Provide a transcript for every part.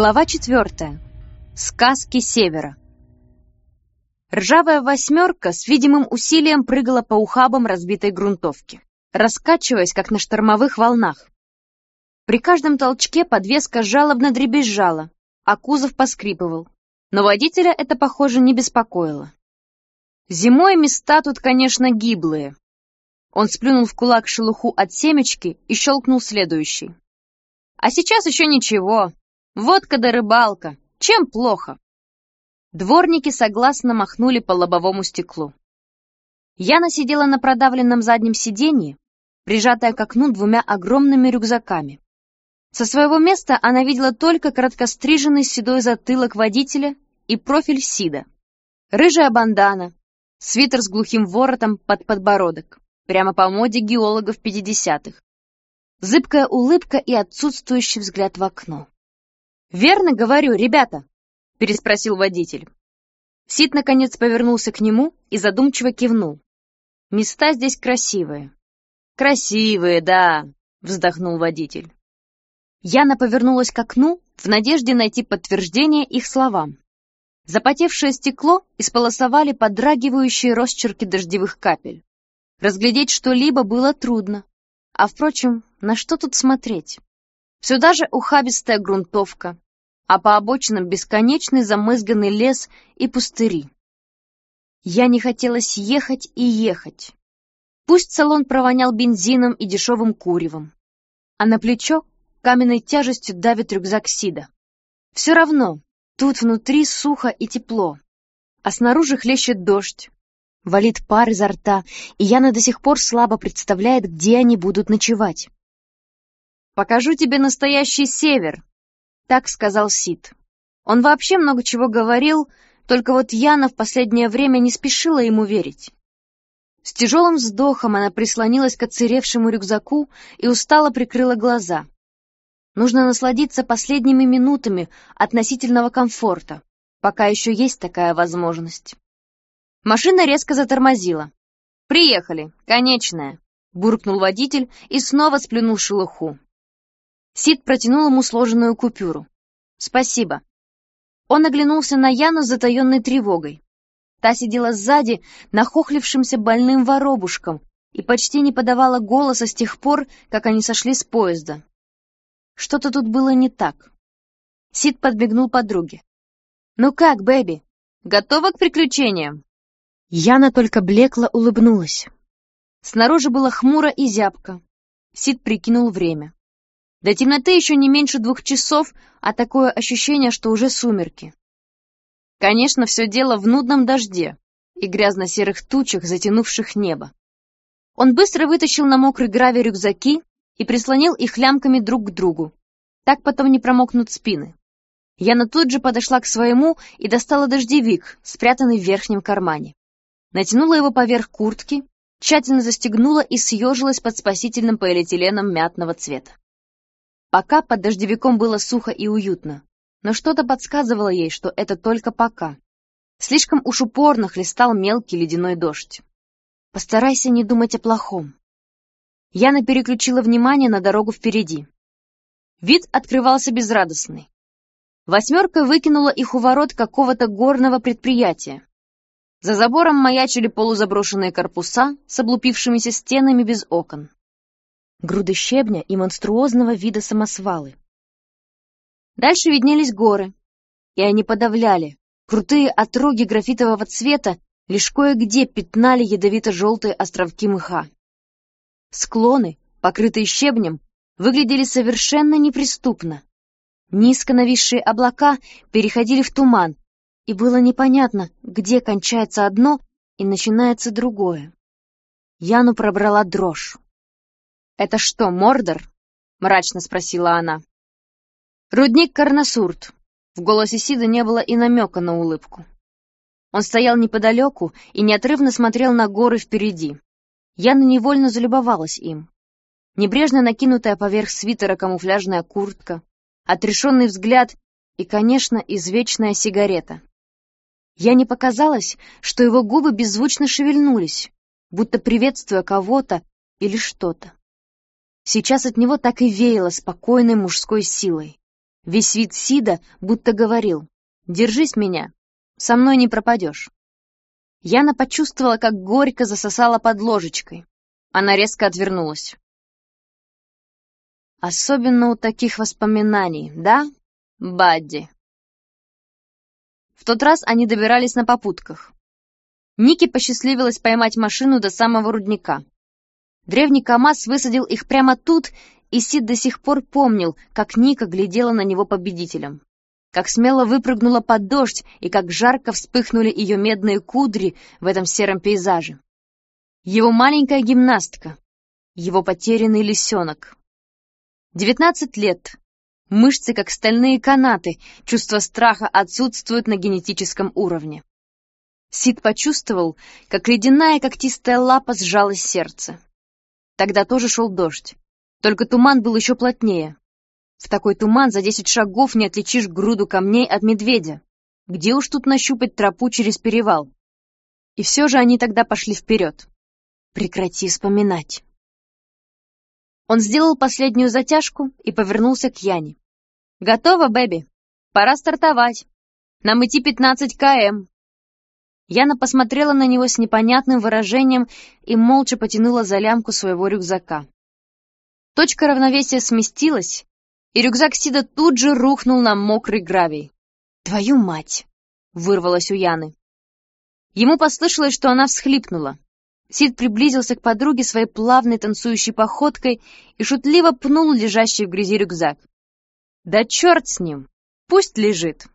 Глава четвертая. Сказки Севера. Ржавая восьмерка с видимым усилием прыгала по ухабам разбитой грунтовки, раскачиваясь, как на штормовых волнах. При каждом толчке подвеска жалобно дребезжала, а кузов поскрипывал. Но водителя это, похоже, не беспокоило. Зимой места тут, конечно, гиблые. Он сплюнул в кулак шелуху от семечки и щелкнул следующий. А сейчас еще ничего, Водка да рыбалка. Чем плохо? Дворники согласно махнули по лобовому стеклу. Яна сидела на продавленном заднем сиденье, прижатая к окну двумя огромными рюкзаками. Со своего места она видела только короткостриженный седой затылок водителя и профиль Сида. Рыжая бандана, свитер с глухим воротом под подбородок, прямо по моде геологов 50-х. Зыбкая улыбка и отсутствующий взгляд в окно. «Верно говорю, ребята?» — переспросил водитель. Сид, наконец, повернулся к нему и задумчиво кивнул. «Места здесь красивые». «Красивые, да», — вздохнул водитель. Яна повернулась к окну в надежде найти подтверждение их словам. Запотевшее стекло исполосовали подрагивающие росчерки дождевых капель. Разглядеть что-либо было трудно. А, впрочем, на что тут смотреть? Сюда же ухабистая грунтовка, а по обочинам бесконечный замызганный лес и пустыри. Я не хотелось ехать и ехать. Пусть салон провонял бензином и дешевым куревом, а на плечо каменной тяжестью давит рюкзак Сида. Все равно, тут внутри сухо и тепло, а снаружи хлещет дождь, валит пар изо рта, и Яна до сих пор слабо представляет, где они будут ночевать. «Покажу тебе настоящий север», — так сказал Сид. Он вообще много чего говорил, только вот Яна в последнее время не спешила ему верить. С тяжелым вздохом она прислонилась к оцеревшему рюкзаку и устало прикрыла глаза. Нужно насладиться последними минутами относительного комфорта, пока еще есть такая возможность. Машина резко затормозила. «Приехали, конечная», — буркнул водитель и снова сплюнул шелуху. Сид протянул ему сложенную купюру. «Спасибо». Он оглянулся на Яну с затаенной тревогой. Та сидела сзади, нахохлившимся больным воробушком, и почти не подавала голоса с тех пор, как они сошли с поезда. Что-то тут было не так. Сид подбегнул подруге. «Ну как, Бэби, готова к приключениям?» Яна только блекло улыбнулась. Снаружи было хмуро и зябко. Сид прикинул время. До темноты еще не меньше двух часов, а такое ощущение, что уже сумерки. Конечно, все дело в нудном дожде и грязно-серых тучах, затянувших небо. Он быстро вытащил на мокрый гравий рюкзаки и прислонил их лямками друг к другу. Так потом не промокнут спины. Яна тут же подошла к своему и достала дождевик, спрятанный в верхнем кармане. Натянула его поверх куртки, тщательно застегнула и съежилась под спасительным полиэтиленом мятного цвета. Пока под дождевиком было сухо и уютно, но что-то подсказывало ей, что это только пока. Слишком уж упорно хлестал мелкий ледяной дождь. Постарайся не думать о плохом. Яна переключила внимание на дорогу впереди. Вид открывался безрадостный. Восьмерка выкинула их у ворот какого-то горного предприятия. За забором маячили полузаброшенные корпуса с облупившимися стенами без окон груды щебня и монструозного вида самосвалы. Дальше виднелись горы, и они подавляли. Крутые отроги графитового цвета лишь кое-где пятнали ядовито-желтые островки мха. Склоны, покрытые щебнем, выглядели совершенно неприступно. Низко нависшие облака переходили в туман, и было непонятно, где кончается одно и начинается другое. Яну пробрала дрожь. «Это что, Мордор?» — мрачно спросила она. «Рудник Карнасурт». В голосе Сида не было и намека на улыбку. Он стоял неподалеку и неотрывно смотрел на горы впереди. Яна невольно залюбовалась им. Небрежно накинутая поверх свитера камуфляжная куртка, отрешенный взгляд и, конечно, извечная сигарета. Я не показалось, что его губы беззвучно шевельнулись, будто приветствуя кого-то или что-то. Сейчас от него так и веяло спокойной мужской силой. Весь вид Сида будто говорил «Держись меня, со мной не пропадешь». Яна почувствовала, как горько засосала под ложечкой. Она резко отвернулась. Особенно у таких воспоминаний, да, Бадди? В тот раз они добирались на попутках. Нике посчастливилось поймать машину до самого рудника. Древний КамАЗ высадил их прямо тут, и Сид до сих пор помнил, как Ника глядела на него победителем. Как смело выпрыгнула под дождь, и как жарко вспыхнули ее медные кудри в этом сером пейзаже. Его маленькая гимнастка, его потерянный лисенок. Девятнадцать лет. Мышцы, как стальные канаты, чувство страха отсутствует на генетическом уровне. Сид почувствовал, как ледяная когтистая лапа сжалось сердце. Тогда тоже шел дождь, только туман был еще плотнее. В такой туман за десять шагов не отличишь груду камней от медведя. Где уж тут нащупать тропу через перевал? И все же они тогда пошли вперед. Прекрати вспоминать. Он сделал последнюю затяжку и повернулся к Яне. «Готово, Бэби. Пора стартовать. Нам идти 15 км. Яна посмотрела на него с непонятным выражением и молча потянула за лямку своего рюкзака. Точка равновесия сместилась, и рюкзак Сида тут же рухнул на мокрый гравий. «Твою мать!» — вырвалось у Яны. Ему послышалось, что она всхлипнула. Сид приблизился к подруге своей плавной танцующей походкой и шутливо пнул лежащий в грязи рюкзак. «Да черт с ним! Пусть лежит!»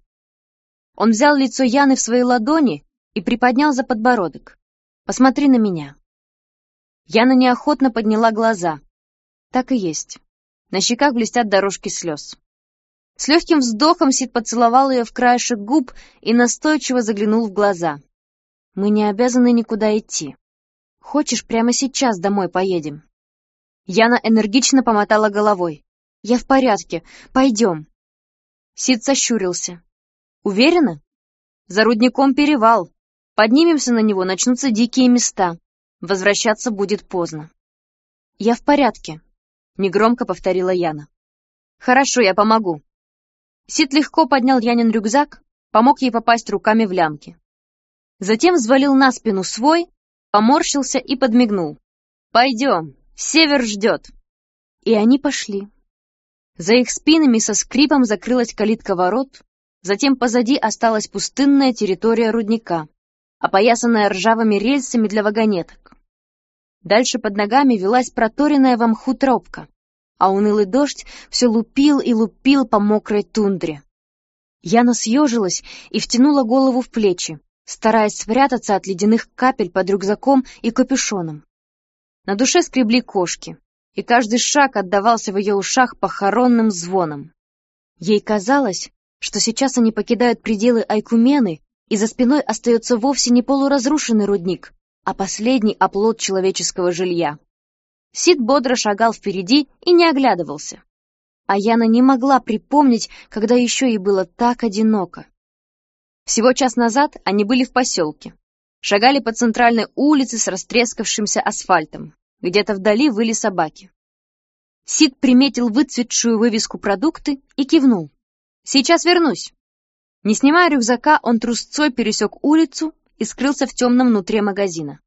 Он взял лицо Яны в свои ладони и приподнял за подбородок. «Посмотри на меня». Яна неохотно подняла глаза. Так и есть. На щеках блестят дорожки слез. С легким вздохом Сид поцеловал ее в краешек губ и настойчиво заглянул в глаза. «Мы не обязаны никуда идти. Хочешь, прямо сейчас домой поедем?» Яна энергично помотала головой. «Я в порядке. Пойдем». Сид сощурился. «Уверена? За рудником перевал. Поднимемся на него, начнутся дикие места. Возвращаться будет поздно. «Я в порядке», — негромко повторила Яна. «Хорошо, я помогу». Сид легко поднял Янин рюкзак, помог ей попасть руками в лямки. Затем взвалил на спину свой, поморщился и подмигнул. «Пойдем, север ждет». И они пошли. За их спинами со скрипом закрылась калитка ворот, затем позади осталась пустынная территория рудника опоясанная ржавыми рельсами для вагонеток. Дальше под ногами велась проторенная в мху тропка, а унылый дождь все лупил и лупил по мокрой тундре. Яна съежилась и втянула голову в плечи, стараясь спрятаться от ледяных капель под рюкзаком и капюшоном. На душе скребли кошки, и каждый шаг отдавался в ее ушах похоронным звоном. Ей казалось, что сейчас они покидают пределы Айкумены и за спиной остается вовсе не полуразрушенный рудник, а последний оплот человеческого жилья. Сид бодро шагал впереди и не оглядывался. А Яна не могла припомнить, когда еще ей было так одиноко. Всего час назад они были в поселке. Шагали по центральной улице с растрескавшимся асфальтом. Где-то вдали выли собаки. Сид приметил выцветшую вывеску продукты и кивнул. «Сейчас вернусь». Не снимая рюкзака, он трусцой пересек улицу и скрылся в темном внутри магазина.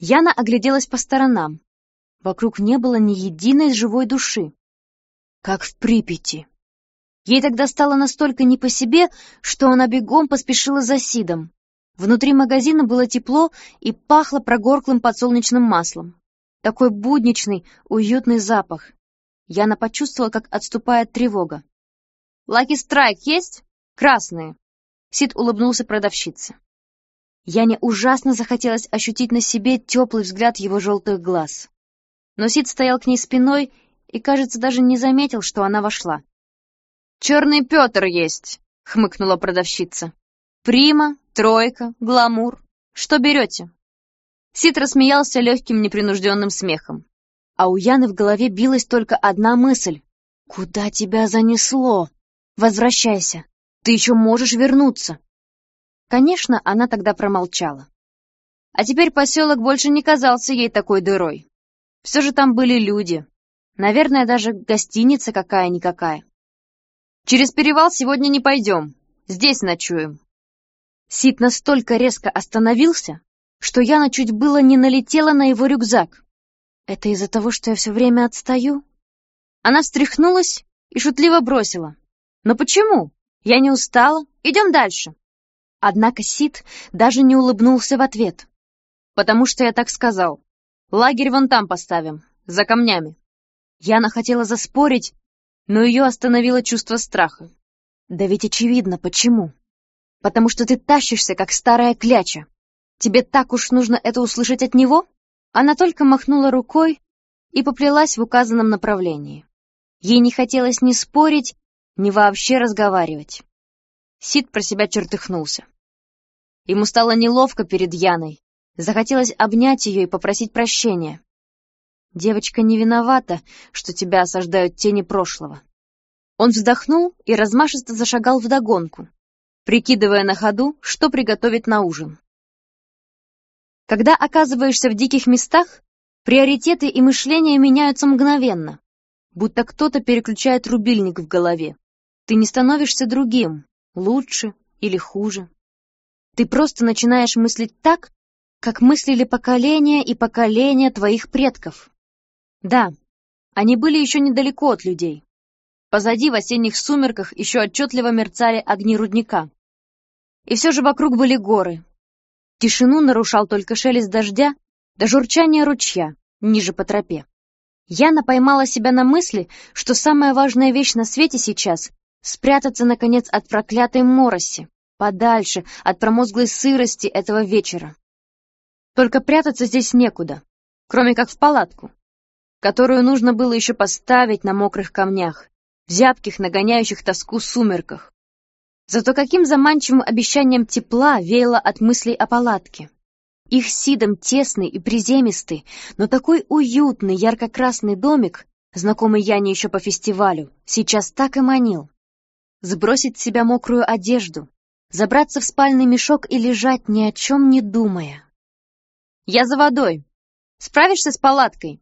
Яна огляделась по сторонам. Вокруг не было ни единой живой души. Как в Припяти. Ей тогда стало настолько не по себе, что она бегом поспешила за Сидом. Внутри магазина было тепло и пахло прогорклым подсолнечным маслом. Такой будничный, уютный запах. Яна почувствовала, как отступает тревога. «Лаки Страйк есть?» Красные!» Сид улыбнулся продавщице. Яне ужасно захотелось ощутить на себе теплый взгляд его желтых глаз. Но Сид стоял к ней спиной и, кажется, даже не заметил, что она вошла. «Черный Петр есть!» — хмыкнула продавщица. «Прима, тройка, гламур. Что берете?» Сид рассмеялся легким непринужденным смехом. А у Яны в голове билась только одна мысль. «Куда тебя занесло? Возвращайся!» Ты еще можешь вернуться!» Конечно, она тогда промолчала. А теперь поселок больше не казался ей такой дырой. Все же там были люди. Наверное, даже гостиница какая-никакая. «Через перевал сегодня не пойдем. Здесь ночуем». Сид настолько резко остановился, что Яна чуть было не налетела на его рюкзак. «Это из-за того, что я все время отстаю?» Она встряхнулась и шутливо бросила. «Но почему? Я не устала. Идем дальше». Однако Сид даже не улыбнулся в ответ. «Потому что я так сказал. Лагерь вон там поставим, за камнями». Яна хотела заспорить, но ее остановило чувство страха. Да ведь очевидно, почему. Потому что ты тащишься, как старая кляча. Тебе так уж нужно это услышать от него? Она только махнула рукой и поплелась в указанном направлении. Ей не хотелось ни спорить, ни вообще разговаривать. Сид про себя чертыхнулся. Ему стало неловко перед Яной. Захотелось обнять ее и попросить прощения. Девочка не виновата, что тебя осаждают тени прошлого. Он вздохнул и размашисто зашагал вдогонку, прикидывая на ходу, что приготовить на ужин. Когда оказываешься в диких местах, приоритеты и мышление меняются мгновенно, будто кто-то переключает рубильник в голове. Ты не становишься другим, лучше или хуже. Ты просто начинаешь мыслить так, как мыслили поколения и поколения твоих предков. Да, они были еще недалеко от людей, Позади в осенних сумерках еще отчетливо мерцали огни рудника. И все же вокруг были горы. Тишину нарушал только шелест дождя да журчание ручья ниже по тропе. Яна поймала себя на мысли, что самая важная вещь на свете сейчас — спрятаться, наконец, от проклятой мороси, подальше от промозглой сырости этого вечера. Только прятаться здесь некуда, кроме как в палатку, которую нужно было еще поставить на мокрых камнях, в зябких, нагоняющих тоску сумерках. Зато каким заманчивым обещанием тепла веяло от мыслей о палатке. Их сидом тесный и приземистый, но такой уютный ярко-красный домик, знакомый Яне еще по фестивалю, сейчас так и манил. Сбросить с себя мокрую одежду, забраться в спальный мешок и лежать ни о чем не думая. «Я за водой. Справишься с палаткой?»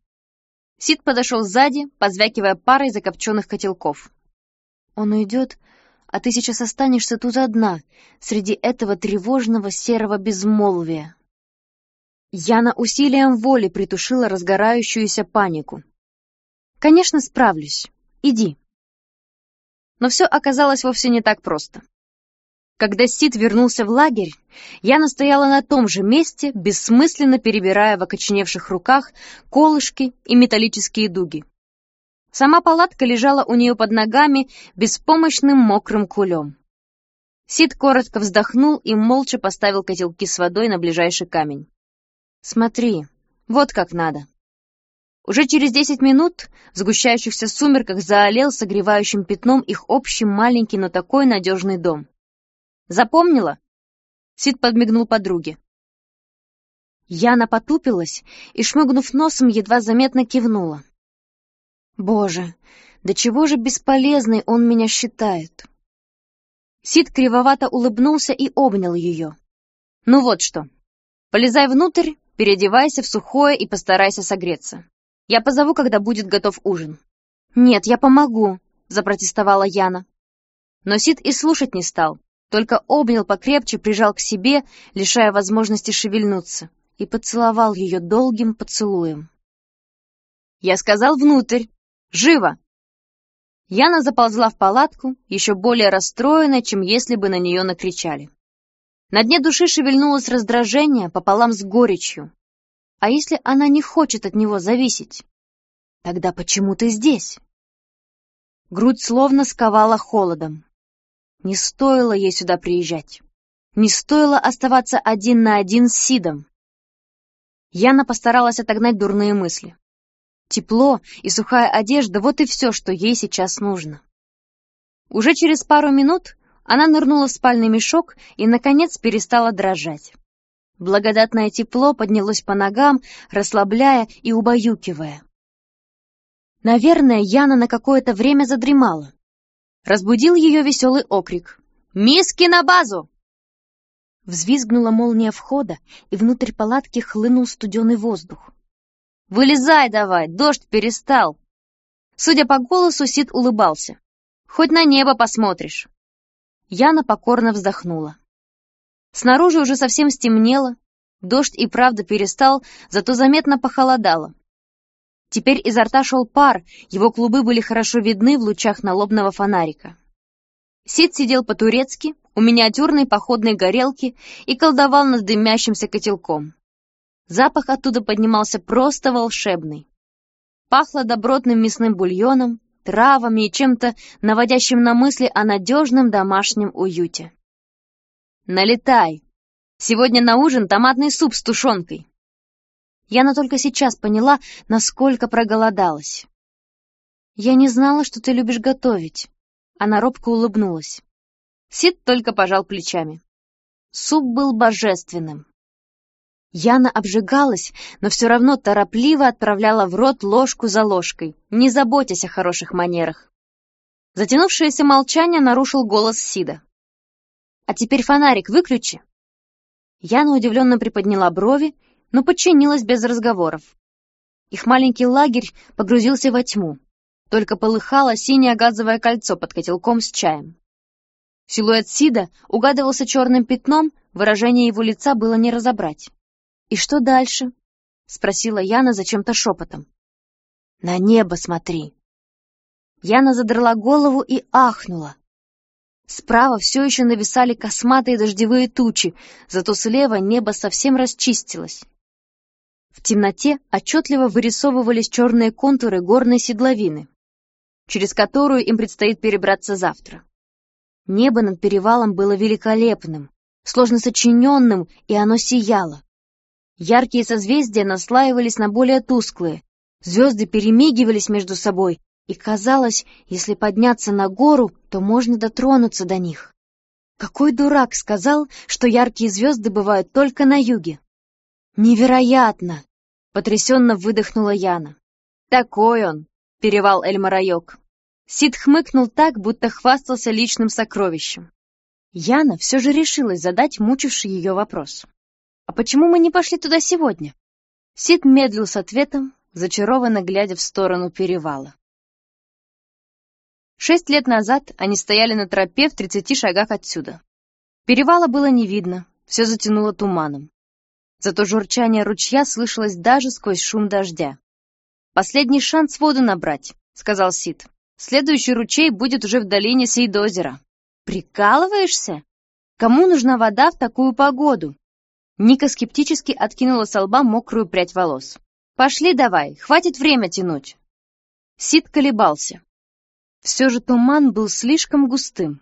Сид подошел сзади, позвякивая парой закопченных котелков. «Он уйдет, а ты сейчас останешься тут одна, среди этого тревожного серого безмолвия». Яна усилием воли притушила разгорающуюся панику. «Конечно, справлюсь. Иди». Но все оказалось вовсе не так просто. Когда Сид вернулся в лагерь, я настояла на том же месте, бессмысленно перебирая в окоченевших руках колышки и металлические дуги. Сама палатка лежала у нее под ногами беспомощным мокрым кулем. Сид коротко вздохнул и молча поставил котелки с водой на ближайший камень. «Смотри, вот как надо». Уже через десять минут в сгущающихся сумерках заолел согревающим пятном их общий маленький, но такой надежный дом. Запомнила?» Сид подмигнул подруге. Яна потупилась и, шмыгнув носом, едва заметно кивнула. «Боже, до чего же бесполезной он меня считает!» Сид кривовато улыбнулся и обнял ее. «Ну вот что, полезай внутрь, переодевайся в сухое и постарайся согреться. Я позову, когда будет готов ужин». «Нет, я помогу», — запротестовала Яна. Но Сид и слушать не стал, только обнял покрепче, прижал к себе, лишая возможности шевельнуться, и поцеловал ее долгим поцелуем. «Я сказал внутрь! Живо!» Яна заползла в палатку, еще более расстроенная, чем если бы на нее накричали. На дне души шевельнулось раздражение пополам с горечью. А если она не хочет от него зависеть? Тогда почему ты здесь? Грудь словно сковала холодом. Не стоило ей сюда приезжать. Не стоило оставаться один на один с Сидом. Яна постаралась отогнать дурные мысли. Тепло и сухая одежда — вот и все, что ей сейчас нужно. Уже через пару минут она нырнула в спальный мешок и, наконец, перестала дрожать. Благодатное тепло поднялось по ногам, расслабляя и убаюкивая. Наверное, Яна на какое-то время задремала. Разбудил ее веселый окрик. «Миски на базу!» Взвизгнула молния входа, и внутрь палатки хлынул студеный воздух. «Вылезай давай, дождь перестал!» Судя по голосу, Сид улыбался. Хоть на небо посмотришь. Яна покорно вздохнула. Снаружи уже совсем стемнело, дождь и правда перестал, зато заметно похолодало. Теперь изо рта шел пар, его клубы были хорошо видны в лучах налобного фонарика. Сид сидел по-турецки, у миниатюрной походной горелки и колдовал над дымящимся котелком. Запах оттуда поднимался просто волшебный. Пахло добротным мясным бульоном, травами и чем-то наводящим на мысли о надежном домашнем уюте. «Налетай! Сегодня на ужин томатный суп с тушенкой!» Яна только сейчас поняла, насколько проголодалась. «Я не знала, что ты любишь готовить». Она робко улыбнулась. Сид только пожал плечами. Суп был божественным. Яна обжигалась, но все равно торопливо отправляла в рот ложку за ложкой, не заботясь о хороших манерах. Затянувшееся молчание нарушил голос Сида. «А теперь фонарик выключи!» Яна удивленно приподняла брови, но подчинилась без разговоров. Их маленький лагерь погрузился во тьму. Только полыхало синее газовое кольцо под котелком с чаем. Силуэт Сида угадывался черным пятном, выражение его лица было не разобрать. «И что дальше?» — спросила Яна зачем-то шепотом. «На небо смотри!» Яна задрала голову и ахнула. Справа все еще нависали косматые дождевые тучи, зато слева небо совсем расчистилось. В темноте отчетливо вырисовывались черные контуры горной седловины, через которую им предстоит перебраться завтра. Небо над перевалом было великолепным, сложно сочиненным, и оно сияло. Яркие созвездия наслаивались на более тусклые, звезды перемигивались между собой, и казалось, если подняться на гору, то можно дотронуться до них. Какой дурак сказал, что яркие звезды бывают только на юге? Невероятно! Потрясенно выдохнула Яна. Такой он, перевал Эльмарайок. Сид хмыкнул так, будто хвастался личным сокровищем. Яна все же решилась задать мучивший ее вопрос. «А почему мы не пошли туда сегодня?» Сид медлил с ответом, зачарованно глядя в сторону перевала. Шесть лет назад они стояли на тропе в тридцати шагах отсюда. Перевала было не видно, все затянуло туманом. Зато журчание ручья слышалось даже сквозь шум дождя. «Последний шанс воду набрать», — сказал Сид. Следующий ручей будет уже в долине Сейдозера. Прикалываешься? Кому нужна вода в такую погоду? Ника скептически откинула с лба мокрую прядь волос. «Пошли давай, хватит время тянуть!» Сид колебался. Все же туман был слишком густым,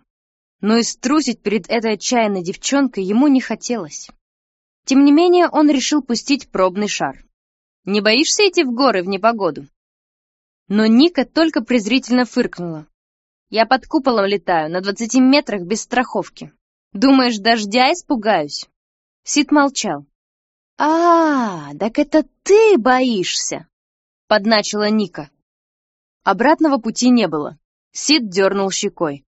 но и струсить перед этой отчаянной девчонкой ему не хотелось. Тем не менее, он решил пустить пробный шар. «Не боишься идти в горы в непогоду?» Но Ника только презрительно фыркнула. «Я под куполом летаю, на двадцати метрах без страховки. Думаешь, дождя испугаюсь?» Сид молчал. «А, так это ты боишься!» — подначила Ника. Обратного пути не было. Сид дернул щекой.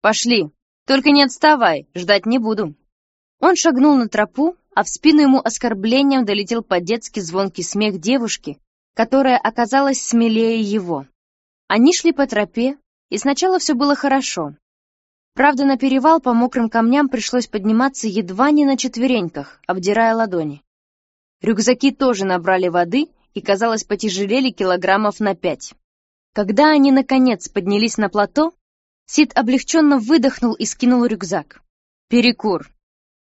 «Пошли, только не отставай, ждать не буду». Он шагнул на тропу, а в спину ему оскорблением долетел по-детски звонкий смех девушки, которая оказалась смелее его. Они шли по тропе, и сначала все было хорошо. Правда, на перевал по мокрым камням пришлось подниматься едва не на четвереньках, обдирая ладони. Рюкзаки тоже набрали воды и, казалось, потяжелели килограммов на пять. Когда они, наконец, поднялись на плато, Сид облегченно выдохнул и скинул рюкзак. «Перекур.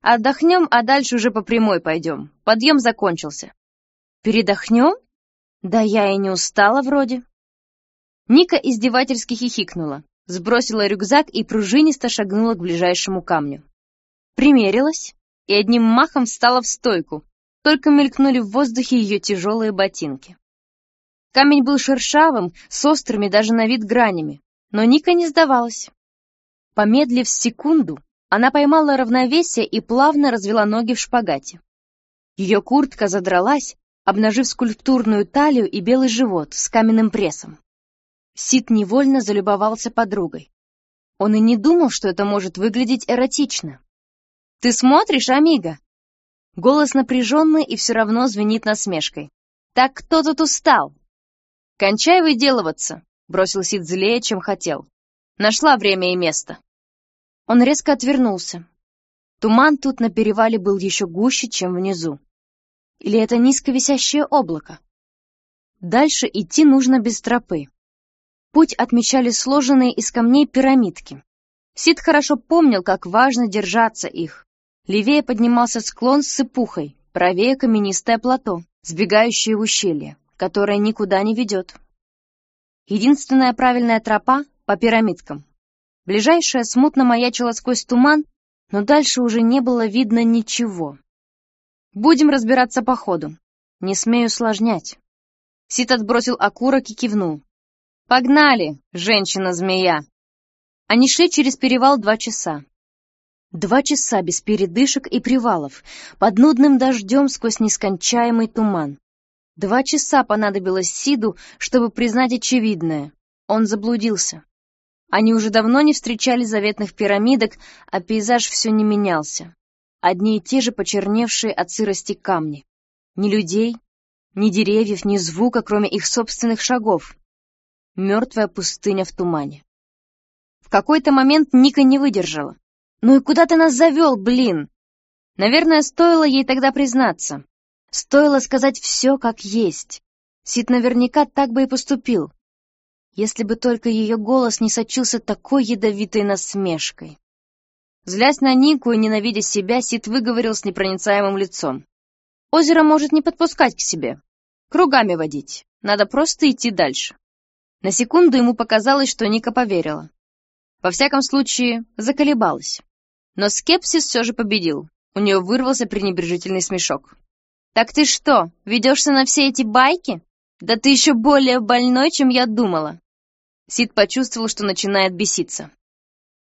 Отдохнем, а дальше уже по прямой пойдем. Подъем закончился». «Передохнем?» Да я и не устала вроде. Ника издевательски хихикнула, сбросила рюкзак и пружинисто шагнула к ближайшему камню. Примерилась и одним махом встала в стойку, только мелькнули в воздухе ее тяжелые ботинки. Камень был шершавым, с острыми даже на вид гранями, но Ника не сдавалась. Помедлив секунду, она поймала равновесие и плавно развела ноги в шпагате. Ее куртка задралась, обнажив скульптурную талию и белый живот с каменным прессом. Сид невольно залюбовался подругой. Он и не думал, что это может выглядеть эротично. «Ты смотришь, Амиго?» Голос напряженный и все равно звенит насмешкой. «Так кто тут устал?» «Кончай выделываться», — бросил Сид злее, чем хотел. Нашла время и место». Он резко отвернулся. Туман тут на перевале был еще гуще, чем внизу. Или это низко висящее облако? Дальше идти нужно без тропы. Путь отмечали сложенные из камней пирамидки. Сид хорошо помнил, как важно держаться их. Левее поднимался склон с сыпухой, правее каменистое плато, сбегающее в ущелье, которое никуда не ведет. Единственная правильная тропа — по пирамидкам. Ближайшая смутно маячила сквозь туман, но дальше уже не было видно ничего. Будем разбираться по ходу. Не смею усложнять. Сид отбросил окурок и кивнул. «Погнали, женщина-змея!» Они шли через перевал два часа. Два часа без передышек и привалов, под нудным дождем сквозь нескончаемый туман. Два часа понадобилось Сиду, чтобы признать очевидное. Он заблудился. Они уже давно не встречали заветных пирамидок, а пейзаж все не менялся. Одни и те же почерневшие от сырости камни. Ни людей, ни деревьев, ни звука, кроме их собственных шагов. Мертвая пустыня в тумане. В какой-то момент Ника не выдержала. «Ну и куда ты нас завел, блин?» Наверное, стоило ей тогда признаться. Стоило сказать все как есть. Сид наверняка так бы и поступил. Если бы только ее голос не сочился такой ядовитой насмешкой. Злясь на Нику и ненавидя себя, Сид выговорил с непроницаемым лицом. «Озеро может не подпускать к себе. Кругами водить. Надо просто идти дальше». На секунду ему показалось, что Ника поверила. Во всяком случае, заколебалась. Но скепсис все же победил. У нее вырвался пренебрежительный смешок. «Так ты что, ведешься на все эти байки? Да ты еще более больной, чем я думала!» Сид почувствовал, что начинает беситься.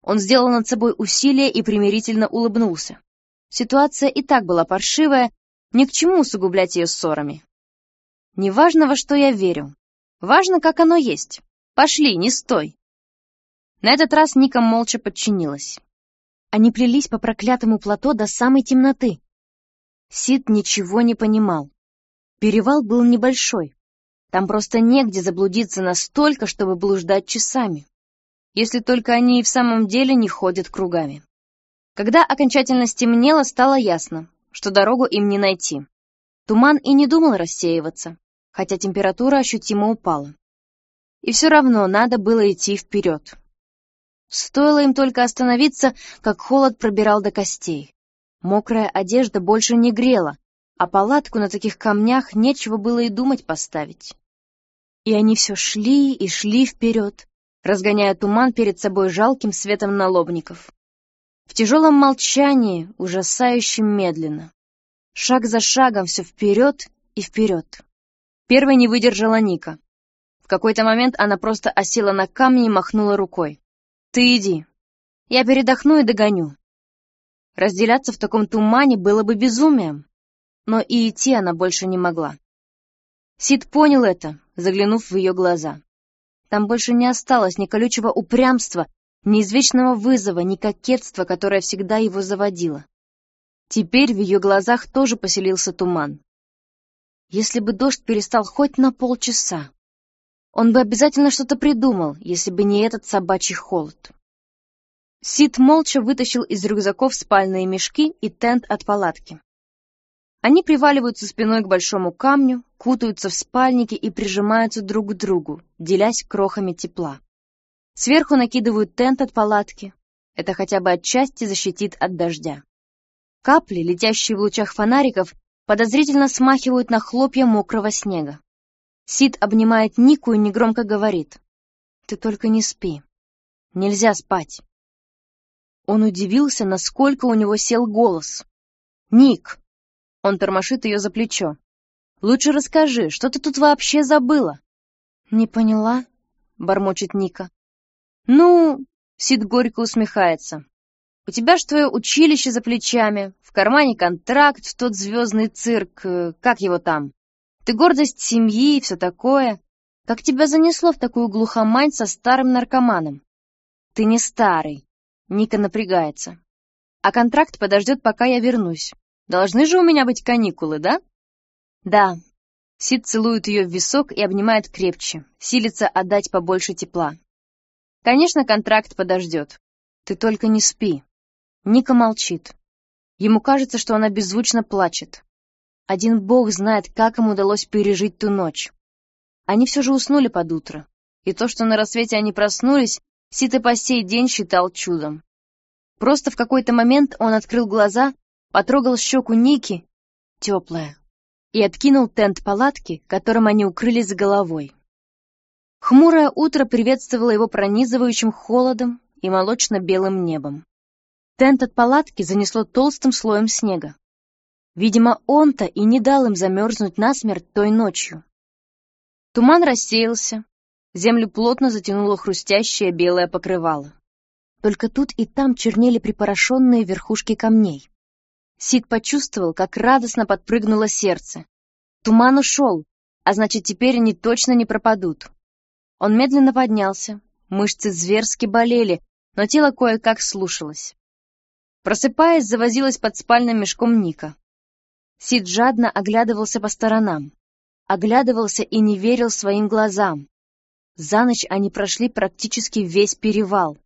Он сделал над собой усилие и примирительно улыбнулся. Ситуация и так была паршивая, ни к чему усугублять ее ссорами. «Не важно, во что я верю. Важно, как оно есть. Пошли, не стой!» На этот раз Ника молча подчинилась. Они плелись по проклятому плато до самой темноты. Сид ничего не понимал. Перевал был небольшой. Там просто негде заблудиться настолько, чтобы блуждать часами. Если только они и в самом деле не ходят кругами. Когда окончательно стемнело, стало ясно, что дорогу им не найти. Туман и не думал рассеиваться, хотя температура ощутимо упала. И все равно надо было идти вперед. Стоило им только остановиться, как холод пробирал до костей. Мокрая одежда больше не грела, а палатку на таких камнях нечего было и думать поставить. И они все шли и шли вперед, разгоняя туман перед собой жалким светом налобников. В тяжелом молчании, ужасающим медленно. Шаг за шагом все вперед и вперед. Первой не выдержала Ника. В какой-то момент она просто осела на камни и махнула рукой. Ты иди. Я передохну и догоню. Разделяться в таком тумане было бы безумием. Но и идти она больше не могла. Сид понял это, заглянув в ее глаза. Там больше не осталось ни колючего упрямства, ни извечного вызова, ни кокетства, которое всегда его заводило. Теперь в ее глазах тоже поселился туман. Если бы дождь перестал хоть на полчаса, он бы обязательно что-то придумал, если бы не этот собачий холод. Сид молча вытащил из рюкзаков спальные мешки и тент от палатки. Они приваливаются спиной к большому камню, кутаются в спальники и прижимаются друг к другу, делясь крохами тепла. Сверху накидывают тент от палатки. Это хотя бы отчасти защитит от дождя. Капли, летящие в лучах фонариков, подозрительно смахивают на хлопья мокрого снега. Сид обнимает Нику и негромко говорит. «Ты только не спи. Нельзя спать». Он удивился, насколько у него сел голос. «Ник!» Он тормошит ее за плечо. «Лучше расскажи, что ты тут вообще забыла?» «Не поняла?» — бормочет Ника. «Ну...» — Сид горько усмехается. «У тебя ж твое училище за плечами, в кармане контракт в тот звездный цирк, э, как его там?» Ты гордость семьи и все такое. Как тебя занесло в такую глухомань со старым наркоманом? Ты не старый. Ника напрягается. А контракт подождет, пока я вернусь. Должны же у меня быть каникулы, да? Да. Сид целует ее в висок и обнимает крепче, силится отдать побольше тепла. Конечно, контракт подождет. Ты только не спи. Ника молчит. Ему кажется, что она беззвучно плачет. Один бог знает, как им удалось пережить ту ночь. Они все же уснули под утро. И то, что на рассвете они проснулись, Сит и по сей день считал чудом. Просто в какой-то момент он открыл глаза, потрогал щеку Ники, теплая, и откинул тент палатки, которым они укрылись с головой. Хмурое утро приветствовало его пронизывающим холодом и молочно-белым небом. Тент от палатки занесло толстым слоем снега. Видимо, он-то и не дал им замерзнуть насмерть той ночью. Туман рассеялся, землю плотно затянуло хрустящее белое покрывало. Только тут и там чернели припорошенные верхушки камней. Сид почувствовал, как радостно подпрыгнуло сердце. Туман ушел, а значит, теперь они точно не пропадут. Он медленно поднялся, мышцы зверски болели, но тело кое-как слушалось. Просыпаясь, завозилась под спальным мешком Ника. Сид жадно оглядывался по сторонам. Оглядывался и не верил своим глазам. За ночь они прошли практически весь перевал.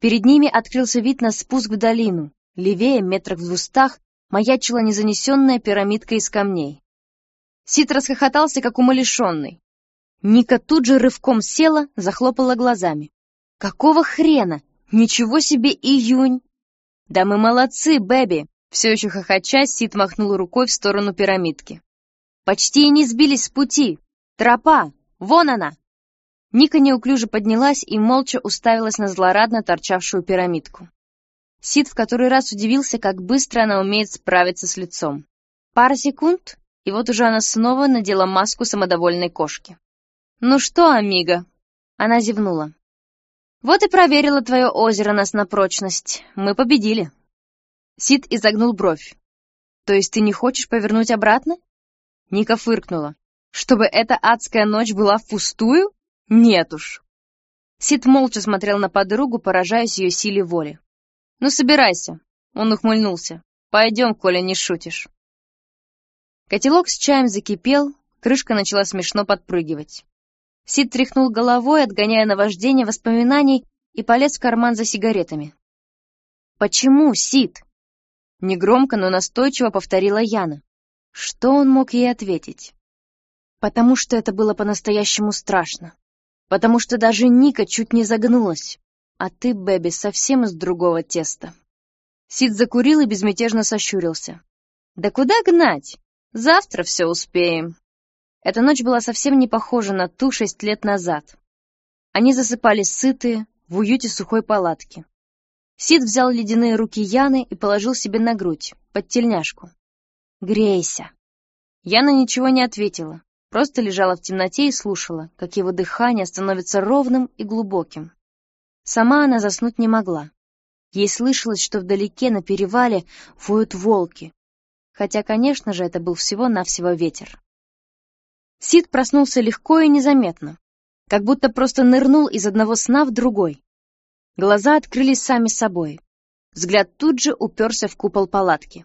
Перед ними открылся вид на спуск в долину. Левее, метрах в двустах, маячила незанесенная пирамидка из камней. Сид расхохотался, как умалишенный. Ника тут же рывком села, захлопала глазами. «Какого хрена? Ничего себе июнь!» «Да мы молодцы, Бэби!» Все еще хохоча, Сид махнул рукой в сторону пирамидки. «Почти и не сбились с пути! Тропа! Вон она!» Ника неуклюже поднялась и молча уставилась на злорадно торчавшую пирамидку. Сид в который раз удивился, как быстро она умеет справиться с лицом. Пара секунд, и вот уже она снова надела маску самодовольной кошки. «Ну что, амиго?» Она зевнула. «Вот и проверила твое озеро нас на прочность. Мы победили». Сид изогнул бровь. «То есть ты не хочешь повернуть обратно?» Ника фыркнула. «Чтобы эта адская ночь была впустую? Нет уж. Сид молча смотрел на подругу, поражаясь ее силе воли. «Ну, собирайся», — он ухмыльнулся. «Пойдем, Коля, не шутишь». Котелок с чаем закипел, крышка начала смешно подпрыгивать. Сид тряхнул головой, отгоняя наваждение воспоминаний, и полез в карман за сигаретами. «Почему, Сид?» Негромко, но настойчиво повторила Яна. Что он мог ей ответить? Потому что это было по-настоящему страшно потому что даже Ника чуть не загнулась, а ты, Бэби, совсем из другого теста. Сид закурил и безмятежно сощурился. «Да куда гнать? Завтра все успеем». Эта ночь была совсем не похожа на ту шесть лет назад. Они засыпали сытые, в уюте сухой палатки. Сид взял ледяные руки Яны и положил себе на грудь, под тельняшку. «Грейся». Яна ничего не ответила, Просто лежала в темноте и слушала, как его дыхание становится ровным и глубоким. Сама она заснуть не могла. Ей слышалось, что вдалеке на перевале воют волки. Хотя, конечно же, это был всего-навсего ветер. Сид проснулся легко и незаметно, как будто просто нырнул из одного сна в другой. Глаза открылись сами собой. Взгляд тут же уперся в купол палатки.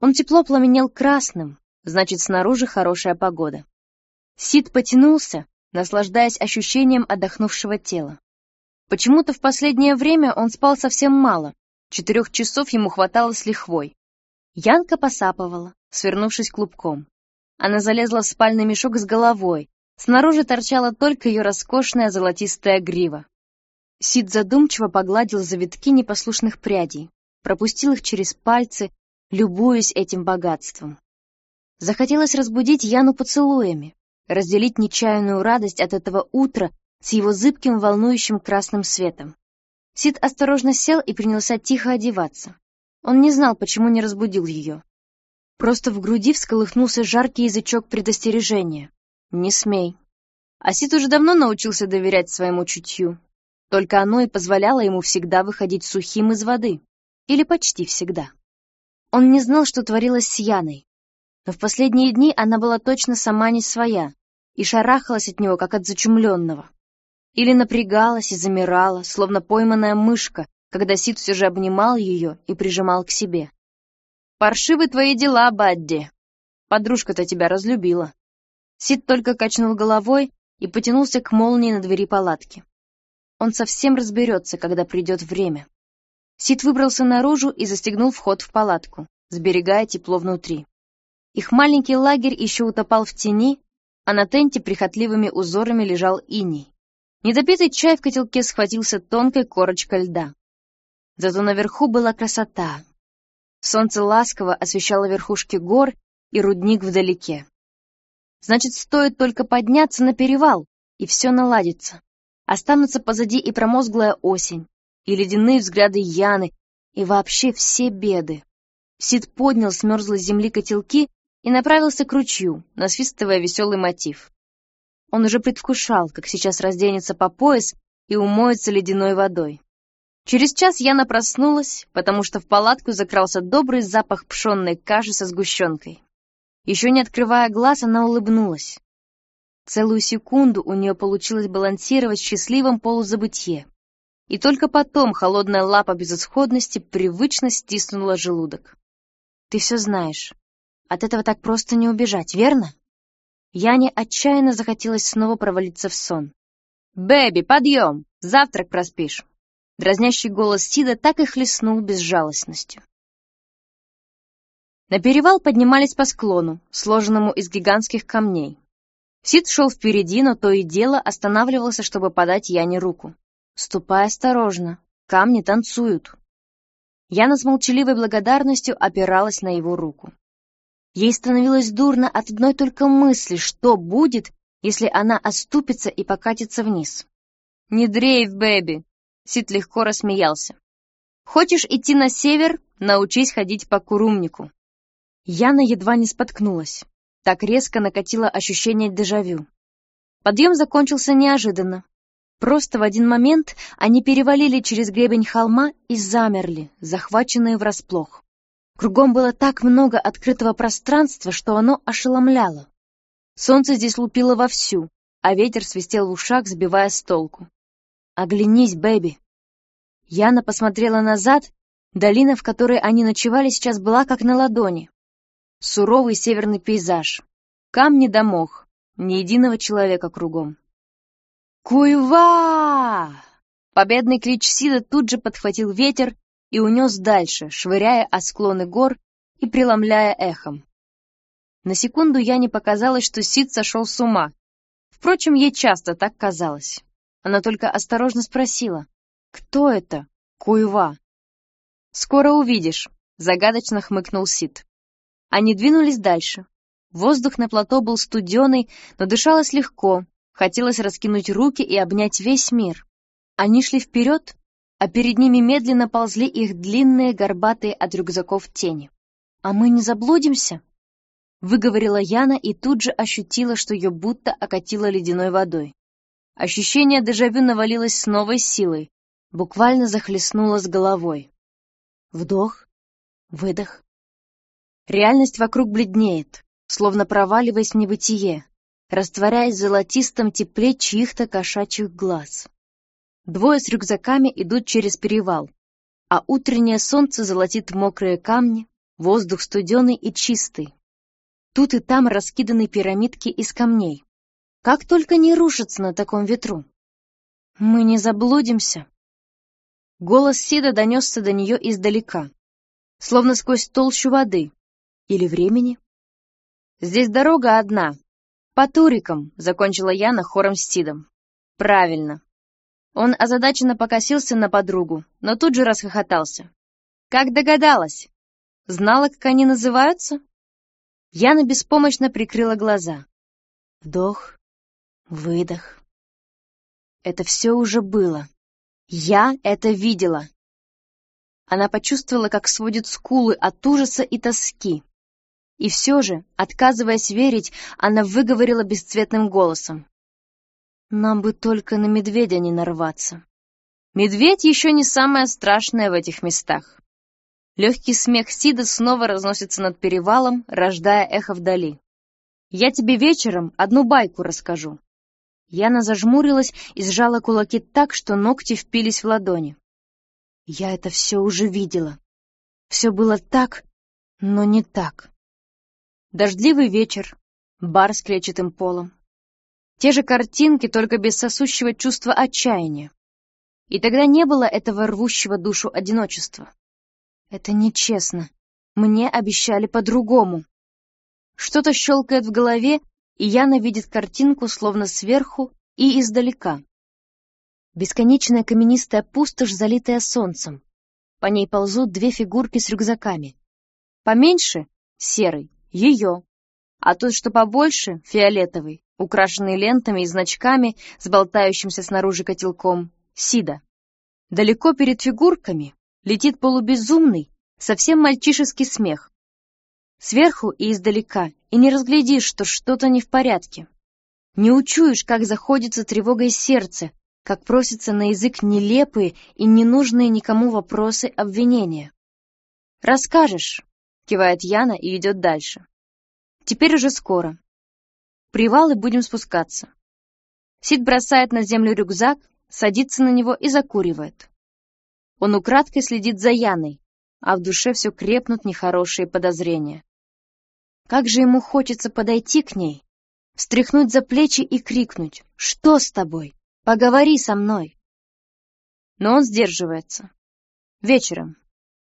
Он тепло пламенел красным, значит, снаружи хорошая погода. Сид потянулся, наслаждаясь ощущением отдохнувшего тела. Почему-то в последнее время он спал совсем мало, четырех часов ему хватало с лихвой. Янка посапывала, свернувшись клубком. Она залезла в спальный мешок с головой, снаружи торчала только ее роскошная золотистая грива. Сид задумчиво погладил завитки непослушных прядей, пропустил их через пальцы, любуясь этим богатством. Захотелось разбудить Яну поцелуями, разделить нечаянную радость от этого утра с его зыбким волнующим красным светом. Сид осторожно сел и принялся тихо одеваться. Он не знал, почему не разбудил ее. Просто в груди всколыхнулся жаркий язычок предостережения. «Не смей». А Сид уже давно научился доверять своему чутью. Только оно и позволяло ему всегда выходить сухим из воды. Или почти всегда. Он не знал, что творилось с Яной. Но в последние дни она была точно сама не своя, и шарахалась от него, как от зачумленного. Или напрягалась и замирала, словно пойманная мышка, когда Сид все же обнимал ее и прижимал к себе. «Паршивы твои дела, Бадди! Подружка-то тебя разлюбила!» Сид только качнул головой и потянулся к молнии на двери палатки. Он совсем разберется, когда придет время. Сид выбрался наружу и застегнул вход в палатку, сберегая тепло внутри. Их маленький лагерь еще утопал в тени, а на тенте прихотливыми узорами лежал иней. Недопитый чай в котелке схватился тонкой корочкой льда. Зато наверху была красота. Солнце ласково освещало верхушки гор и рудник вдалеке. Значит, стоит только подняться на перевал, и все наладится. Останутся позади и промозглая осень, и ледяные взгляды Яны, и вообще все беды. Сид поднял с мерзлой земли котелки и направился к ручью, насвистывая веселый мотив. Он уже предвкушал, как сейчас разденется по пояс и умоется ледяной водой. Через час Яна проснулась, потому что в палатку закрался добрый запах пшенной каши со сгущенкой. Еще не открывая глаз, она улыбнулась. Целую секунду у нее получилось балансировать в счастливом полузабытье. И только потом холодная лапа безысходности привычно стиснула желудок. «Ты все знаешь. От этого так просто не убежать, верно?» Яне отчаянно захотелось снова провалиться в сон. «Бэби, подъем! Завтрак проспишь!» Дразнящий голос Сида так и хлестнул безжалостностью. На перевал поднимались по склону, сложенному из гигантских камней. Сид шел впереди, но то и дело останавливался, чтобы подать Яне руку. «Ступай осторожно, камни танцуют». Яна с молчаливой благодарностью опиралась на его руку. Ей становилось дурно от одной только мысли, что будет, если она оступится и покатится вниз. «Не дрейф, Бэби!» Сид легко рассмеялся. «Хочешь идти на север? Научись ходить по курумнику». Яна едва не споткнулась. Так резко накатило ощущение дежавю. Подъем закончился неожиданно. Просто в один момент они перевалили через гребень холма и замерли, захваченные врасплох. Кругом было так много открытого пространства, что оно ошеломляло. Солнце здесь лупило вовсю, а ветер свистел в ушах, сбивая с толку. «Оглянись, Бэби!» Яна посмотрела назад. Долина, в которой они ночевали, сейчас была как на ладони. Суровый северный пейзаж. Камни да мох. Ни единого человека кругом. «Куева!» Победный клич Сида тут же подхватил ветер и унес дальше, швыряя о склоны гор и преломляя эхом. На секунду я не показалось, что Сид сошел с ума. Впрочем, ей часто так казалось. Она только осторожно спросила. «Кто это? Куева?» «Скоро увидишь», — загадочно хмыкнул Сид. Они двинулись дальше. Воздух на плато был студеный, но дышалось легко. Хотелось раскинуть руки и обнять весь мир. Они шли вперед, а перед ними медленно ползли их длинные, горбатые от рюкзаков тени. «А мы не заблудимся?» — выговорила Яна и тут же ощутила, что ее будто окатило ледяной водой. Ощущение дежавю навалилось с новой силой, буквально захлестнуло с головой. Вдох, выдох. Реальность вокруг бледнеет, словно проваливаясь в небытие, растворяясь в золотистом тепле чьих-то кошачьих глаз. Двое с рюкзаками идут через перевал, а утреннее солнце золотит мокрые камни, воздух студеный и чистый. Тут и там раскиданы пирамидки из камней. Как только не рушится на таком ветру. Мы не заблудимся. Голос Сида донесся до нее издалека, словно сквозь толщу воды. Или времени. Здесь дорога одна. По турикам, закончила Яна хором с Сидом. Правильно. Он озадаченно покосился на подругу, но тут же расхохотался. Как догадалась? Знала, как они называются? Яна беспомощно прикрыла глаза. Вдох, Выдох. Это все уже было. Я это видела. Она почувствовала, как сводит скулы от ужаса и тоски. И все же, отказываясь верить, она выговорила бесцветным голосом. «Нам бы только на медведя не нарваться». Медведь еще не самое страшное в этих местах. Легкий смех Сида снова разносится над перевалом, рождая эхо вдали. «Я тебе вечером одну байку расскажу. Яна зажмурилась и сжала кулаки так, что ногти впились в ладони. Я это все уже видела. Все было так, но не так. Дождливый вечер, бар с клетчатым полом. Те же картинки, только без сосущего чувства отчаяния. И тогда не было этого рвущего душу одиночества. Это нечестно. Мне обещали по-другому. Что-то щелкает в голове, и Яна видит картинку словно сверху и издалека. Бесконечная каменистая пустошь, залитая солнцем. По ней ползут две фигурки с рюкзаками. Поменьше — серый, ее. А тот, что побольше, фиолетовый, украшенный лентами и значками с болтающимся снаружи котелком, Сида. Далеко перед фигурками летит полубезумный, совсем мальчишеский смех. Сверху и издалека, и не разглядишь, что что-то не в порядке. Не учуешь, как заходится тревогой сердце, как просятся на язык нелепые и ненужные никому вопросы обвинения. «Расскажешь», — кивает Яна и идет дальше. «Теперь уже скоро. Привал и будем спускаться». Сид бросает на землю рюкзак, садится на него и закуривает. Он украдкой следит за Яной, а в душе все крепнут нехорошие подозрения. Как же ему хочется подойти к ней, встряхнуть за плечи и крикнуть «Что с тобой? Поговори со мной!» Но он сдерживается. Вечером.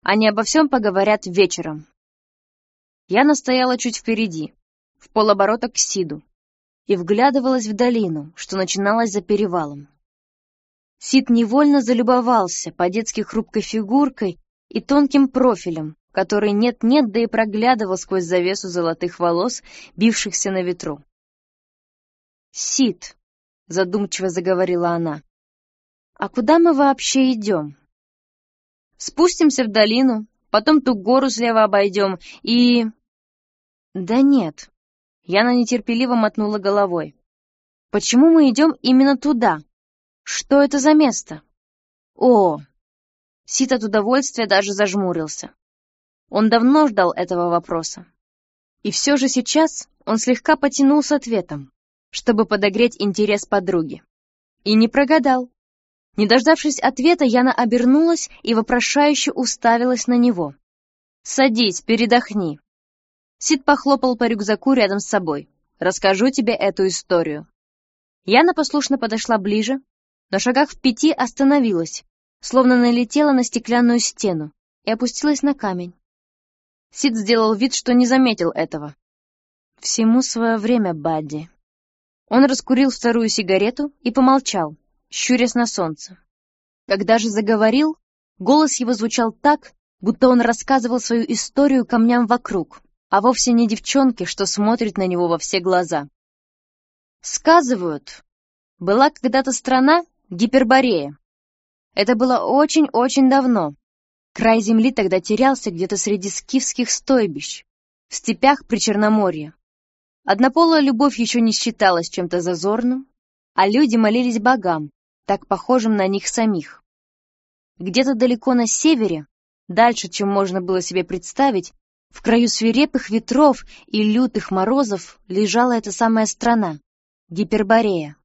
Они обо всем поговорят вечером. Яна стояла чуть впереди, в полоборота к Сиду, и вглядывалась в долину, что начиналась за перевалом. Сид невольно залюбовался по-детски хрупкой фигуркой и тонким профилем, который нет-нет, да и проглядывал сквозь завесу золотых волос, бившихся на ветру. «Сид», — задумчиво заговорила она, — «а куда мы вообще идем?» «Спустимся в долину, потом ту гору слева обойдем и...» «Да нет», — Яна нетерпеливо мотнула головой. «Почему мы идем именно туда?» Что это за место? О! Сит от удовольствия даже зажмурился. Он давно ждал этого вопроса. И все же сейчас он слегка потянул с ответом, чтобы подогреть интерес подруги. И не прогадал. Не дождавшись ответа, Яна обернулась и вопрошающе уставилась на него. «Садись, передохни». Сид похлопал по рюкзаку рядом с собой. «Расскажу тебе эту историю». Яна послушно подошла ближе, на шагах в пяти остановилась, словно налетела на стеклянную стену и опустилась на камень. Сид сделал вид, что не заметил этого. Всему свое время, Бадди. Он раскурил вторую сигарету и помолчал, щурясь на солнце. Когда же заговорил, голос его звучал так, будто он рассказывал свою историю камням вокруг, а вовсе не девчонке, что смотрит на него во все глаза. Сказывают, была когда-то страна, Гиперборея. Это было очень-очень давно. Край земли тогда терялся где-то среди скифских стойбищ, в степях при Черноморье. Однополая любовь еще не считалась чем-то зазорным, а люди молились богам, так похожим на них самих. Где-то далеко на севере, дальше, чем можно было себе представить, в краю свирепых ветров и лютых морозов лежала эта самая страна — Гиперборея.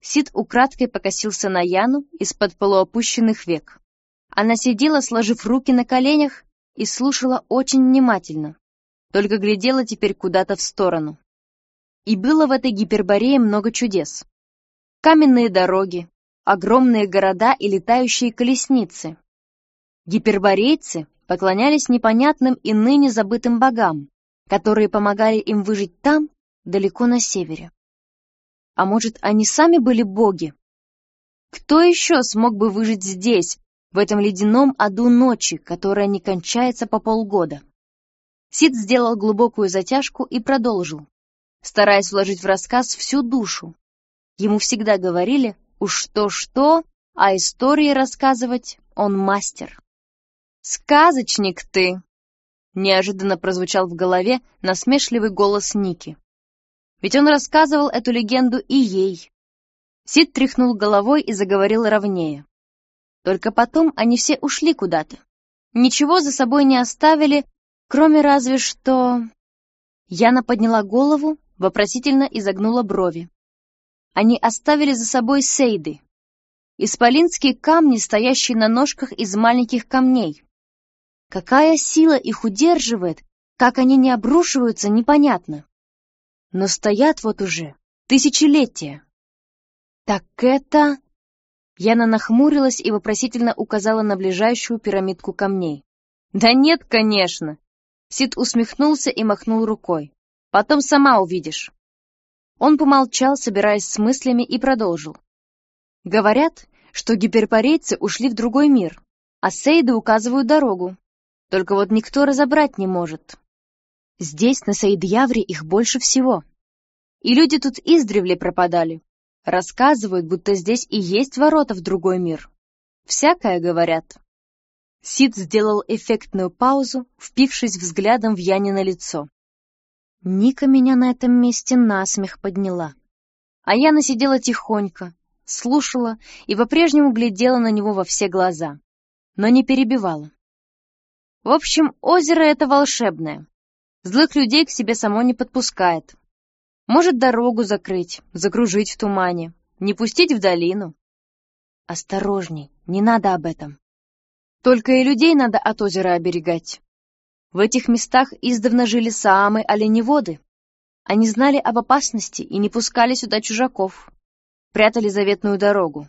Сид украдкой покосился на Яну из-под полуопущенных век. Она сидела, сложив руки на коленях, и слушала очень внимательно, только глядела теперь куда-то в сторону. И было в этой гиперборее много чудес. Каменные дороги, огромные города и летающие колесницы. Гиперборейцы поклонялись непонятным и ныне забытым богам, которые помогали им выжить там, далеко на севере. А может, они сами были боги? Кто еще смог бы выжить здесь, в этом ледяном аду ночи, которая не кончается по полгода? Сид сделал глубокую затяжку и продолжил, стараясь вложить в рассказ всю душу. Ему всегда говорили, уж что-что, а истории рассказывать он мастер. «Сказочник ты!» Неожиданно прозвучал в голове насмешливый голос Ники. Ведь он рассказывал эту легенду и ей. Сид тряхнул головой и заговорил ровнее. Только потом они все ушли куда-то. Ничего за собой не оставили, кроме разве что... Яна подняла голову, вопросительно изогнула брови. Они оставили за собой сейды. Исполинские камни, стоящие на ножках из маленьких камней. Какая сила их удерживает, как они не обрушиваются, непонятно но стоят вот уже тысячелетия. Так это... Яна нахмурилась и вопросительно указала на ближайшую пирамидку камней. «Да нет, конечно!» Сид усмехнулся и махнул рукой. «Потом сама увидишь». Он помолчал, собираясь с мыслями, и продолжил. «Говорят, что гиперпорейцы ушли в другой мир, а сейды указывают дорогу. Только вот никто разобрать не может. Здесь, на Саид-Явре, их больше всего. И люди тут издревле пропадали. Рассказывают, будто здесь и есть ворота в другой мир. Всякое говорят». Сид сделал эффектную паузу, впившись взглядом в Янина лицо. Ника меня на этом месте насмех подняла. А Яна сидела тихонько, слушала и по-прежнему глядела на него во все глаза, но не перебивала. В общем, озеро это волшебное. Злых людей к себе само не подпускает. Может дорогу закрыть, закружить в тумане, не пустить в долину. Осторожней, не надо об этом. Только и людей надо от озера оберегать. В этих местах издавна жили саамы оленеводы. Они знали об опасности и не пускали сюда чужаков. Прятали заветную дорогу.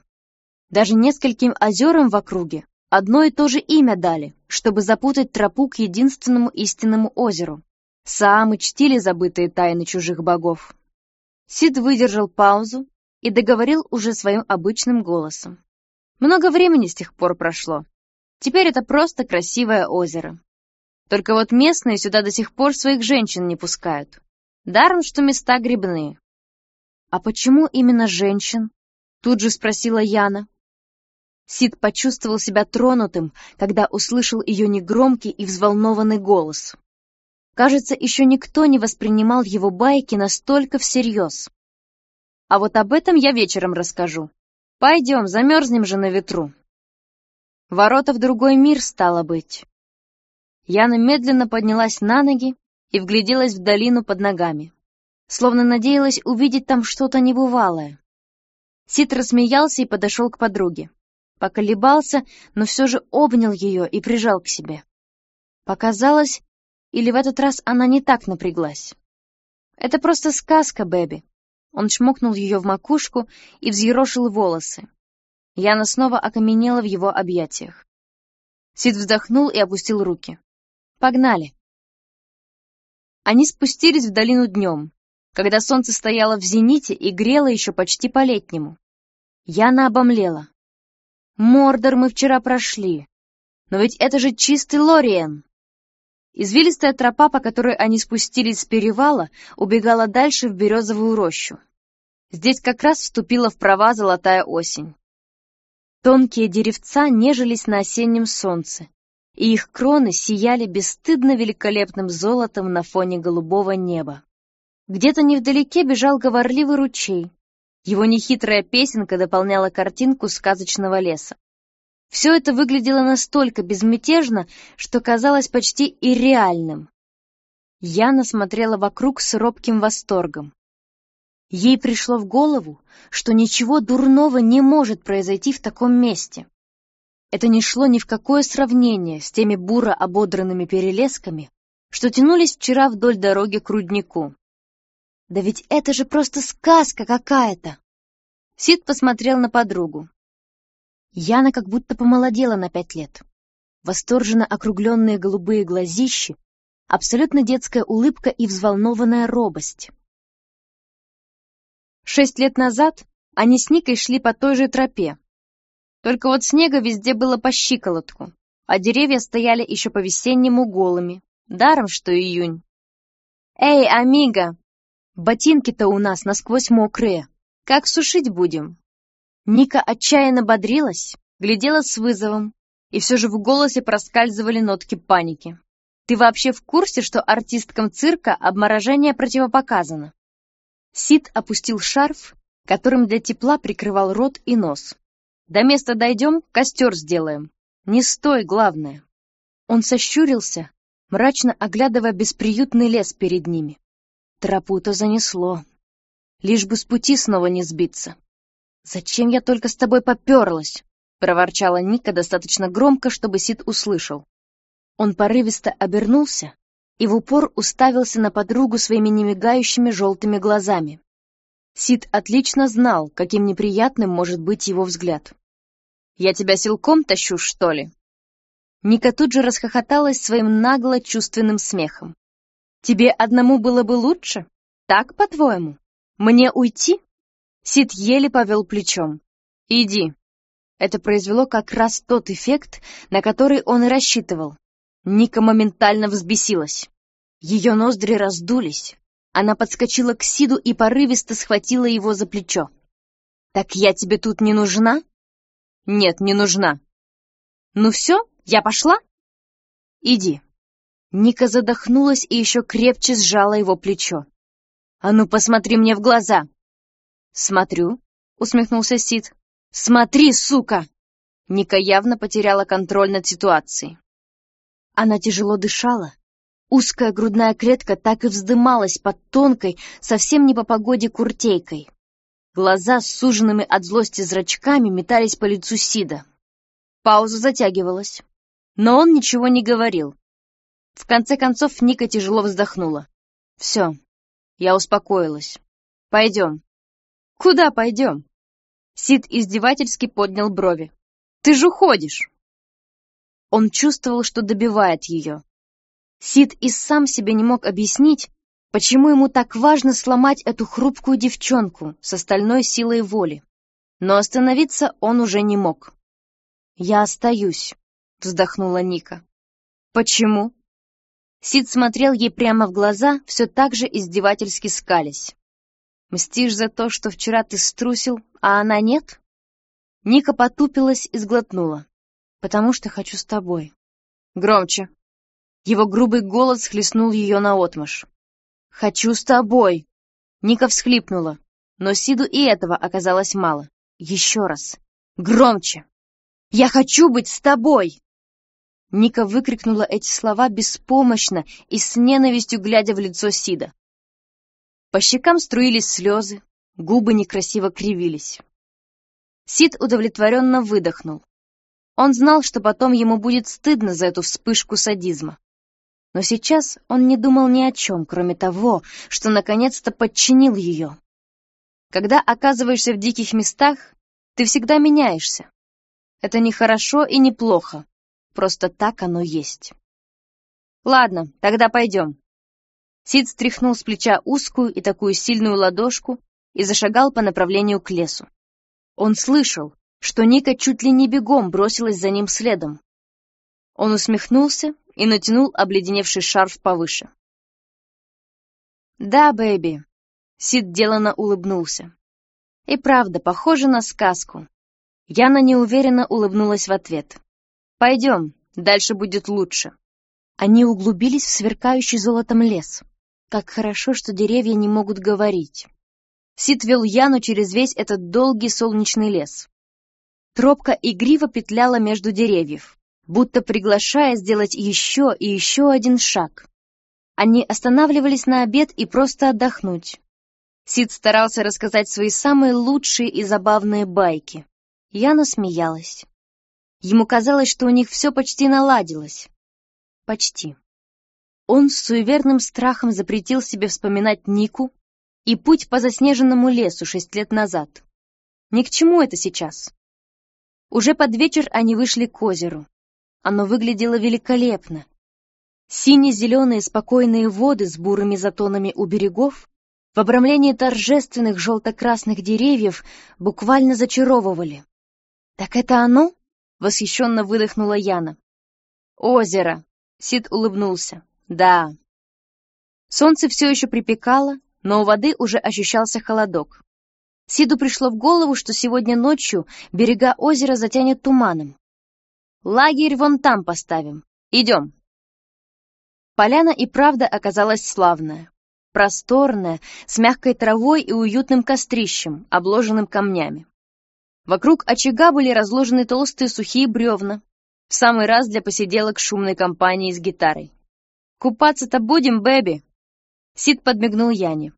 Даже нескольким озерам в округе одно и то же имя дали, чтобы запутать тропу к единственному истинному озеру. Саамы чтили забытые тайны чужих богов. Сид выдержал паузу и договорил уже своим обычным голосом. Много времени с тех пор прошло, Теперь это просто красивое озеро. Только вот местные сюда до сих пор своих женщин не пускают. Даром, что места грибные. «А почему именно женщин?» — тут же спросила Яна. Сид почувствовал себя тронутым, когда услышал ее негромкий и взволнованный голос. Кажется, еще никто не воспринимал его байки настолько всерьез. А вот об этом я вечером расскажу. Пойдем, замерзнем же на ветру. Ворота в другой мир, стало быть. Яна медленно поднялась на ноги и вгляделась в долину под ногами, словно надеялась увидеть там что-то небывалое. Сид рассмеялся и подошел к подруге. Поколебался, но все же обнял ее и прижал к себе. Показалось, или в этот раз она не так напряглась. «Это просто сказка, Бэби». Он чмокнул ее в макушку и взъерошил волосы. Яна снова окаменела в его объятиях. Сид вздохнул и опустил руки. «Погнали!» Они спустились в долину днем, когда солнце стояло в зените и грело еще почти по-летнему. Яна обомлела. «Мордор мы вчера прошли, но ведь это же чистый Лориен!» Извилистая тропа, по которой они спустились с перевала, убегала дальше в березовую рощу. Здесь как раз вступила в права золотая осень. Тонкие деревца нежились на осеннем солнце, и их кроны сияли бесстыдно великолепным золотом на фоне голубого неба. Где-то невдалеке бежал говорливый ручей. Его нехитрая песенка дополняла картинку сказочного леса. Все это выглядело настолько безмятежно, что казалось почти ирреальным. Яна смотрела вокруг с робким восторгом. Ей пришло в голову, что ничего дурного не может произойти в таком месте. Это не шло ни в какое сравнение с теми буро ободранными перелесками, что тянулись вчера вдоль дороги к руднику. Да ведь это же просто сказка какая-то! Сид посмотрел на подругу. Яна как будто помолодела на пять лет. Восторженно округленные голубые глазищи, абсолютно детская улыбка и взволнованная робость. Шесть лет назад они с Никой шли по той же тропе. Только вот снега везде было по щиколотку, а деревья стояли еще по-весеннему голыми. Даром, что июнь. «Эй, амиго! Ботинки-то у нас насквозь мокрые. Как сушить будем?» Ника отчаянно бодрилась, глядела с вызовом, и все же в голосе проскальзывали нотки паники. «Ты вообще в курсе, что артисткам цирка обморожение противопоказано?» Сид опустил шарф, которым для тепла прикрывал рот и нос. «До места дойдем, костер сделаем. Не стой, главное». Он сощурился, мрачно оглядывая бесприютный лес перед ними. Тропу-то занесло. Лишь бы с пути снова не сбиться. «Зачем я только с тобой поперлась?» — проворчала Ника достаточно громко, чтобы Сид услышал. Он порывисто обернулся и в упор уставился на подругу своими немигающими желтыми глазами. Сид отлично знал, каким неприятным может быть его взгляд. Я тебя силком тащу, что ли?» Ника тут же расхохоталась своим нагло чувственным смехом. «Тебе одному было бы лучше? Так, по-твоему? Мне уйти?» Сид еле повел плечом. «Иди». Это произвело как раз тот эффект, на который он и рассчитывал. Ника моментально взбесилась. Ее ноздри раздулись. Она подскочила к Сиду и порывисто схватила его за плечо. «Так я тебе тут не нужна?» «Нет, не нужна». «Ну все, я пошла?» «Иди». Ника задохнулась и еще крепче сжала его плечо. «А ну, посмотри мне в глаза!» «Смотрю», — усмехнулся Сид. «Смотри, сука!» Ника явно потеряла контроль над ситуацией. Она тяжело дышала. Узкая грудная клетка так и вздымалась под тонкой, совсем не по погоде куртейкой. Глаза с суженными от злости зрачками метались по лицу Сида. Пауза затягивалась но он ничего не говорил. В конце концов Ника тяжело вздохнула. «Все, я успокоилась. Пойдем». «Куда пойдем?» Сид издевательски поднял брови. «Ты же уходишь!» Он чувствовал, что добивает ее. Сид и сам себе не мог объяснить, почему ему так важно сломать эту хрупкую девчонку с остальной силой воли. Но остановиться он уже не мог. «Я остаюсь», — вздохнула Ника. «Почему?» Сид смотрел ей прямо в глаза, все так же издевательски скались. «Мстишь за то, что вчера ты струсил, а она нет?» Ника потупилась и сглотнула. «Потому что хочу с тобой». «Громче». Его грубый голос хлестнул ее наотмашь. «Хочу с тобой!» Ника всхлипнула, но Сиду и этого оказалось мало. «Еще раз! Громче! Я хочу быть с тобой!» Ника выкрикнула эти слова беспомощно и с ненавистью глядя в лицо Сида. По щекам струились слезы, губы некрасиво кривились. Сид удовлетворенно выдохнул. Он знал, что потом ему будет стыдно за эту вспышку садизма. Но сейчас он не думал ни о чем, кроме того, что наконец-то подчинил ее. Когда оказываешься в диких местах, ты всегда меняешься. Это не хорошо и не плохо, Просто так оно есть. Ладно, тогда пойдем. Сид стряхнул с плеча узкую и такую сильную ладошку и зашагал по направлению к лесу. Он слышал, что Ника чуть ли не бегом бросилась за ним следом. Он усмехнулся и натянул обледеневший шарф повыше. «Да, бэби», — Сид делано улыбнулся. «И правда, похоже на сказку». Яна неуверенно улыбнулась в ответ. «Пойдем, дальше будет лучше». Они углубились в сверкающий золотом лес. Как хорошо, что деревья не могут говорить. Сид вел Яну через весь этот долгий солнечный лес. Тропка игриво петляла между деревьев, будто приглашая сделать еще и еще один шаг. Они останавливались на обед и просто отдохнуть. Сид старался рассказать свои самые лучшие и забавные байки. Яна смеялась. Ему казалось, что у них все почти наладилось. Почти. Он с суеверным страхом запретил себе вспоминать Нику и путь по заснеженному лесу шесть лет назад. Ни к чему это сейчас. Уже под вечер они вышли к озеру. Оно выглядело великолепно. Сине-зеленые спокойные воды с бурыми затонами у берегов в обрамлении торжественных желто-красных деревьев буквально зачаровывали. Так это оно? Восхищенно выдохнула Яна. «Озеро!» — Сид улыбнулся. «Да». Солнце все еще припекало, но у воды уже ощущался холодок. Сиду пришло в голову, что сегодня ночью берега озера затянет туманом. «Лагерь вон там поставим. Идем». Поляна и правда оказалась славная. Просторная, с мягкой травой и уютным кострищем, обложенным камнями. Вокруг очага были разложены толстые сухие бревна, в самый раз для посиделок шумной компании с гитарой. «Купаться-то будем, Бэби!» Сид подмигнул Яне.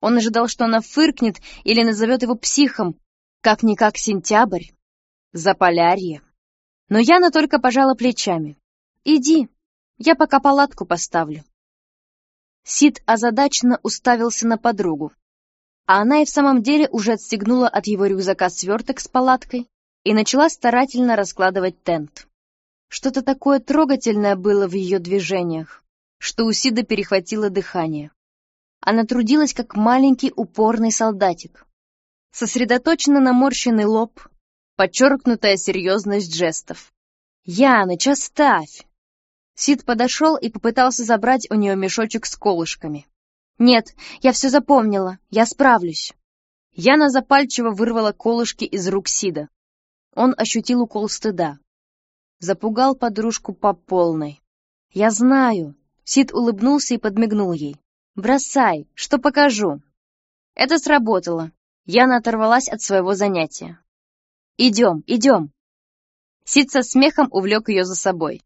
Он ожидал, что она фыркнет или назовет его психом, как-никак сентябрь, заполярье. Но Яна только пожала плечами. «Иди, я пока палатку поставлю». Сид озадаченно уставился на подругу. А она и в самом деле уже отстегнула от его рюкзака сверток с палаткой, и начала старательно раскладывать тент. Что-то такое трогательное было в ее движениях, что у Сида перехватило дыхание. Она трудилась, как маленький упорный солдатик. Сосредоточенно наморщенный лоб, подчеркнутая серьезность жестов. «Яныч, оставь!» Сид подошел и попытался забрать у нее мешочек с колышками. «Нет, я все запомнила, я справлюсь». Яна запальчиво вырвала колышки из рук Сида. Он ощутил укол стыда. Запугал подружку по полной. «Я знаю!» Сид улыбнулся и подмигнул ей. «Бросай, что покажу!» Это сработало. Яна оторвалась от своего занятия. «Идем, идем!» Сид со смехом увлек ее за собой.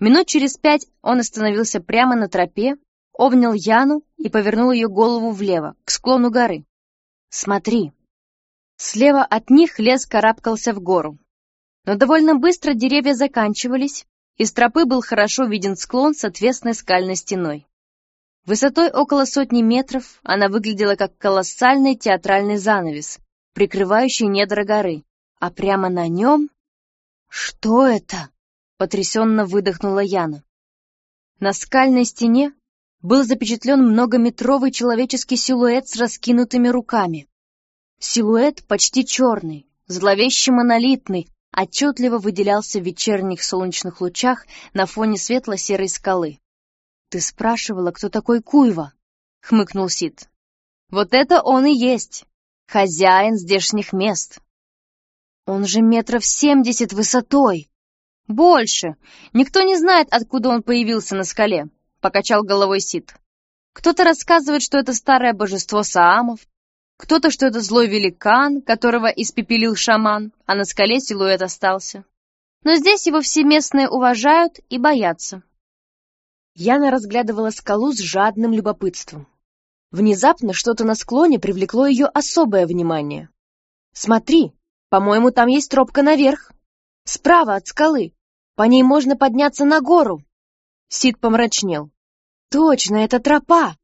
Минут через пять он остановился прямо на тропе, обнял Яну и повернул ее голову влево, к склону горы. «Смотри!» Слева от них лес карабкался в гору. Но довольно быстро деревья заканчивались, и с тропы был хорошо виден склон с отвесной скальной стеной. Высотой около сотни метров она выглядела как колоссальный театральный занавес, прикрывающий недра горы, а прямо на нем... «Что это?» — потрясенно выдохнула Яна. На скальной стене был запечатлен многометровый человеческий силуэт с раскинутыми руками. Силуэт почти черный, зловеще монолитный, отчетливо выделялся в вечерних солнечных лучах на фоне светло-серой скалы. «Ты спрашивала, кто такой Куйва?» — хмыкнул Сид. «Вот это он и есть, хозяин здешних мест». «Он же метров семьдесят высотой!» «Больше! Никто не знает, откуда он появился на скале», — покачал головой Сид. «Кто-то рассказывает, что это старое божество Саамов, кто-то, что это злой великан, которого испепелил шаман, а на скале силуэт остался. Но здесь его все местные уважают и боятся. Яна разглядывала скалу с жадным любопытством. Внезапно что-то на склоне привлекло ее особое внимание. «Смотри, по-моему, там есть тропка наверх. Справа от скалы. По ней можно подняться на гору». Сид помрачнел. «Точно, это тропа!»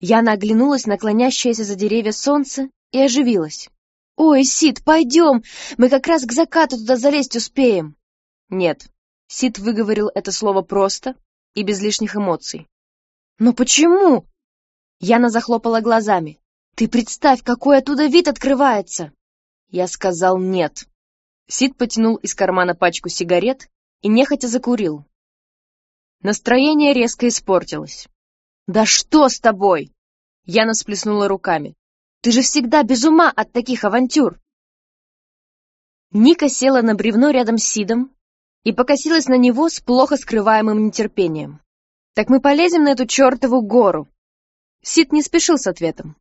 Яна оглянулась на клонящееся за деревья солнце и оживилась. «Ой, Сид, пойдем! Мы как раз к закату туда залезть успеем!» «Нет». Сид выговорил это слово просто, и без лишних эмоций. «Но почему?» Яна захлопала глазами. «Ты представь, какой оттуда вид открывается!» Я сказал «нет». Сид потянул из кармана пачку сигарет и нехотя закурил. Настроение резко испортилось. «Да что с тобой?» Яна сплеснула руками. «Ты же всегда без ума от таких авантюр!» Ника села на бревно рядом с Сидом и покосилась на него с плохо скрываемым нетерпением. «Так мы полезем на эту чертову гору!» Сид не спешил с ответом.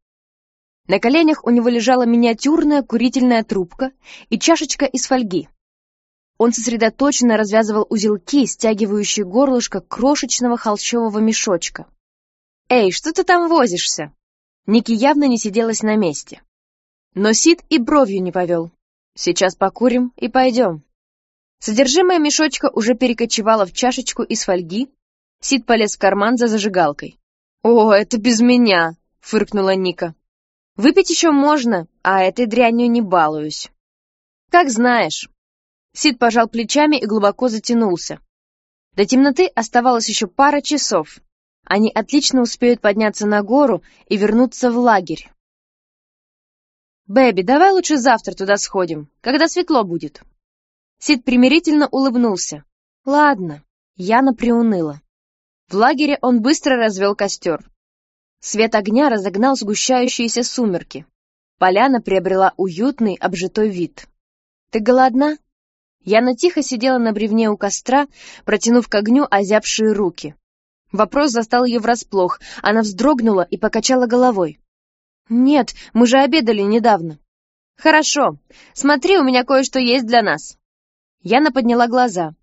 На коленях у него лежала миниатюрная курительная трубка и чашечка из фольги. Он сосредоточенно развязывал узелки, стягивающие горлышко крошечного холщового мешочка. «Эй, что ты там возишься?» Ники явно не сиделась на месте. Но Сид и бровью не повел. «Сейчас покурим и пойдем». Содержимое мешочка уже перекочевало в чашечку из фольги. Сид полез в карман за зажигалкой. «О, это без меня!» — фыркнула Ника. «Выпить еще можно, а этой дрянью не балуюсь». «Как знаешь». Сид пожал плечами и глубоко затянулся. До темноты оставалось еще пара часов. Они отлично успеют подняться на гору и вернуться в лагерь. «Бэби, давай лучше завтра туда сходим, когда светло будет». Сид примирительно улыбнулся. «Ладно». Яна приуныла. В лагере он быстро развел костер. Свет огня разогнал сгущающиеся сумерки. Поляна приобрела уютный, обжитой вид. «Ты голодна?» Яна тихо сидела на бревне у костра, протянув к огню озябшие руки. Вопрос застал ее врасплох. Она вздрогнула и покачала головой. «Нет, мы же обедали недавно». «Хорошо. Смотри, у меня кое-что есть для нас». Яна подняла глаза.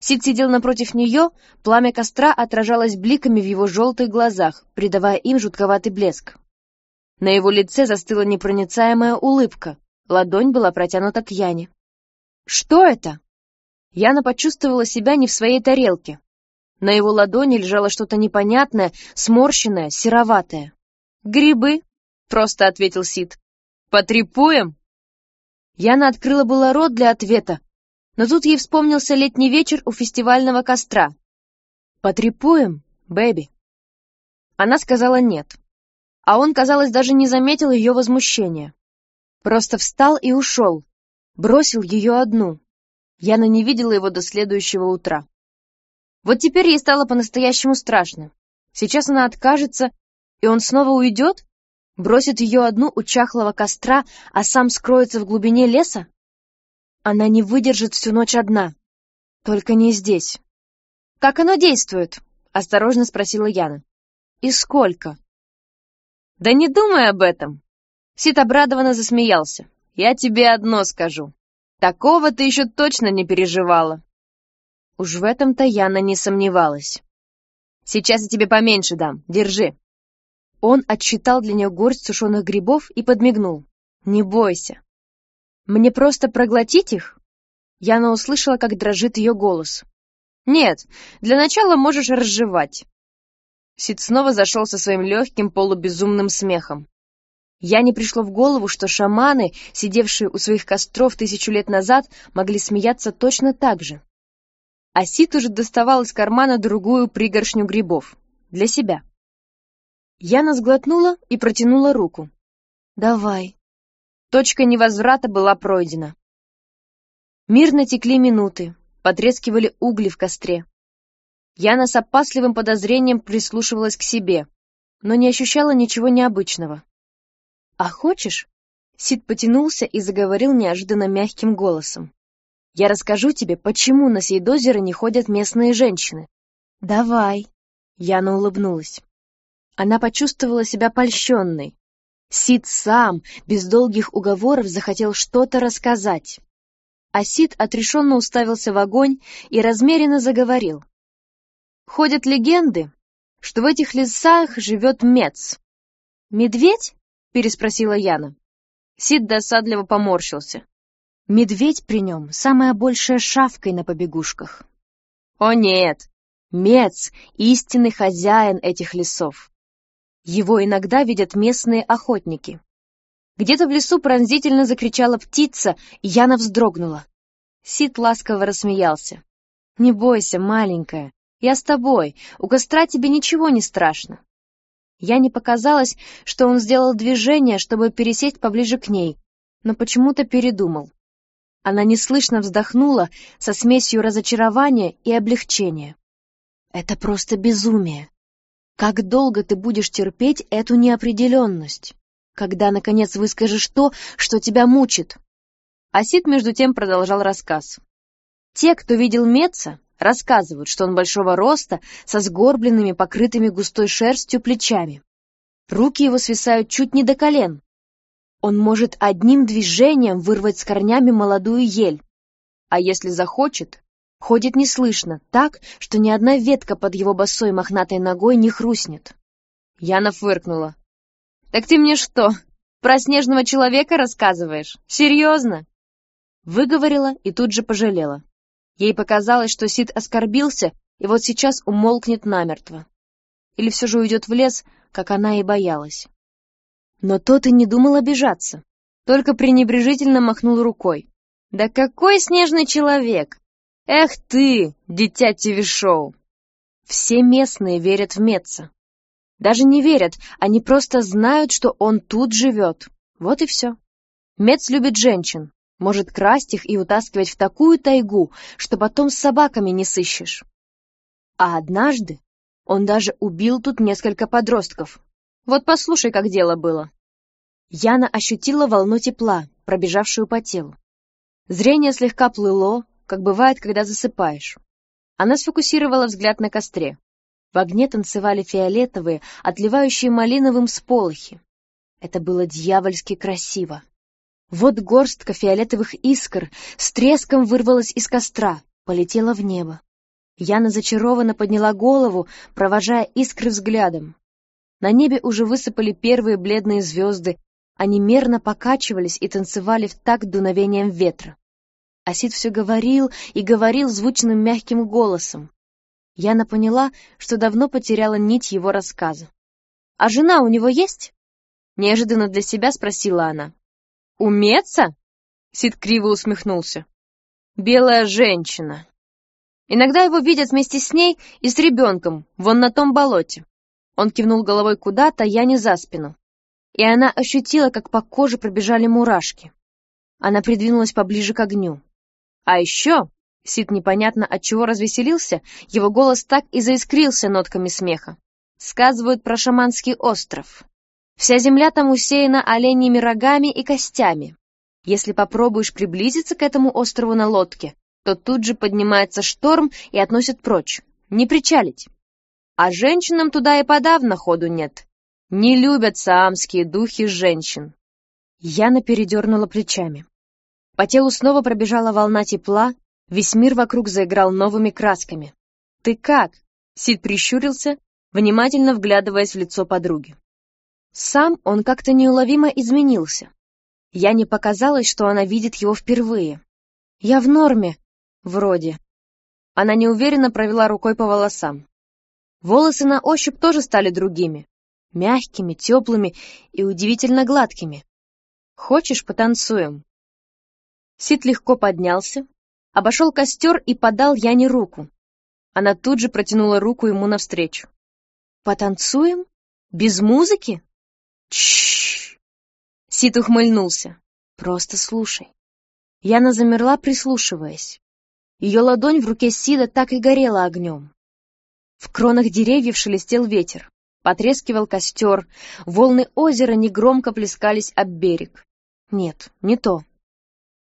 Сид сидел напротив нее, пламя костра отражалось бликами в его желтых глазах, придавая им жутковатый блеск. На его лице застыла непроницаемая улыбка, ладонь была протянута к Яне. «Что это?» Яна почувствовала себя не в своей тарелке. На его ладони лежало что-то непонятное, сморщенное, сероватое. «Грибы», — просто ответил Сид. «Потрепуем?» Яна открыла было рот для ответа, но тут ей вспомнился летний вечер у фестивального костра. «Потрепуем, бэби?» Она сказала нет, а он, казалось, даже не заметил ее возмущения. Просто встал и ушел, бросил ее одну. Яна не видела его до следующего утра. Вот теперь ей стало по-настоящему страшно. Сейчас она откажется, и он снова уйдет? Бросит ее одну у чахлого костра, а сам скроется в глубине леса? Она не выдержит всю ночь одна. Только не здесь. «Как оно действует?» — осторожно спросила Яна. «И сколько?» «Да не думай об этом!» Сид обрадованно засмеялся. «Я тебе одно скажу. Такого ты еще точно не переживала». Уж в этом-то Яна не сомневалась. «Сейчас я тебе поменьше дам. Держи». Он отсчитал для нее горсть сушеных грибов и подмигнул. «Не бойся». «Мне просто проглотить их?» Яна услышала, как дрожит ее голос. «Нет, для начала можешь разжевать». Сид снова зашел со своим легким полубезумным смехом. Я не пришло в голову, что шаманы, сидевшие у своих костров тысячу лет назад, могли смеяться точно так же. А Сид уже доставал из кармана другую пригоршню грибов. Для себя. Яна сглотнула и протянула руку. «Давай». Точка невозврата была пройдена. Мирно текли минуты, потрескивали угли в костре. Яна с опасливым подозрением прислушивалась к себе, но не ощущала ничего необычного. «А хочешь?» Сид потянулся и заговорил неожиданно мягким голосом. «Я расскажу тебе, почему на Сейдозеро не ходят местные женщины». «Давай», — Яна улыбнулась. Она почувствовала себя польщенной. Сид сам, без долгих уговоров, захотел что-то рассказать. А Сид отрешенно уставился в огонь и размеренно заговорил. Ходят легенды, что в этих лесах живет Мец. «Медведь?» — переспросила Яна. Сид досадливо поморщился. Медведь при нем самая большая шавкой на побегушках. О нет! Мец — истинный хозяин этих лесов. Его иногда видят местные охотники. Где-то в лесу пронзительно закричала птица, и Яна вздрогнула. Сид ласково рассмеялся. «Не бойся, маленькая, я с тобой, у костра тебе ничего не страшно». Я не показалось, что он сделал движение, чтобы пересесть поближе к ней, но почему-то передумал. Она неслышно вздохнула со смесью разочарования и облегчения. «Это просто безумие. Как долго ты будешь терпеть эту неопределенность? Когда, наконец, выскажешь то, что тебя мучит?» Асид, между тем, продолжал рассказ. Те, кто видел Меца, рассказывают, что он большого роста, со сгорбленными, покрытыми густой шерстью плечами. Руки его свисают чуть не до колен. Он может одним движением вырвать с корнями молодую ель, а если захочет, Ходит неслышно, так, что ни одна ветка под его босой мохнатой ногой не хрустнет. Яна фыркнула. «Так ты мне что, про снежного человека рассказываешь? Серьезно?» Выговорила и тут же пожалела. Ей показалось, что Сид оскорбился и вот сейчас умолкнет намертво. Или все же уйдет в лес, как она и боялась. Но тот и не думал обижаться, только пренебрежительно махнул рукой. «Да какой снежный человек! Эх ты, дитя ТВ-шоу! Все местные верят в Метца. Даже не верят, они просто знают, что он тут живет. Вот и все. Мец любит женщин, может красть их и утаскивать в такую тайгу, что потом с собаками не сыщешь. А однажды он даже убил тут несколько подростков. Вот послушай, как дело было. Яна ощутила волну тепла, пробежавшую по телу. Зрение слегка плыло, как бывает, когда засыпаешь. Она сфокусировала взгляд на костре. В огне танцевали фиолетовые, отливающие малиновым сполохи. Это было дьявольски красиво. Вот горстка фиолетовых искр с треском вырвалась из костра, полетела в небо. Яна зачарованно подняла голову, провожая искры взглядом. На небе уже высыпали первые бледные звезды, они мерно покачивались и танцевали в такт дуновением ветра. Асид все говорил и говорил звучным мягким голосом. Яна поняла, что давно потеряла нить его рассказа. «А жена у него есть?» Неожиданно для себя спросила она. «Уметься?» Сид криво усмехнулся. «Белая женщина. Иногда его видят вместе с ней и с ребенком, вон на том болоте». Он кивнул головой куда-то, я не за спину. И она ощутила, как по коже пробежали мурашки. Она придвинулась поближе к огню. А еще, Сид непонятно от чего развеселился, его голос так и заискрился нотками смеха. Сказывают про шаманский остров. Вся земля там усеяна оленьими рогами и костями. Если попробуешь приблизиться к этому острову на лодке, то тут же поднимается шторм и относит прочь. Не причалить. А женщинам туда и подавно ходу нет. Не любят саамские духи женщин. Яна передернула плечами. По телу снова пробежала волна тепла, весь мир вокруг заиграл новыми красками. «Ты как?» — Сид прищурился, внимательно вглядываясь в лицо подруги. Сам он как-то неуловимо изменился. Я не показалось, что она видит его впервые. Я в норме, вроде. Она неуверенно провела рукой по волосам. Волосы на ощупь тоже стали другими. Мягкими, теплыми и удивительно гладкими. Хочешь, потанцуем? Сид легко поднялся, обошел костер и подал Яне руку. Она тут же протянула руку ему навстречу. «Потанцуем? Без музыки?» Чш. Сид ухмыльнулся. Просто слушай. Яна замерла, прислушиваясь. Ее ладонь в руке Сида так и горела огнем. В кронах деревьев шелестел ветер, потрескивал костер, волны озера негромко плескались об берег. Нет, не то.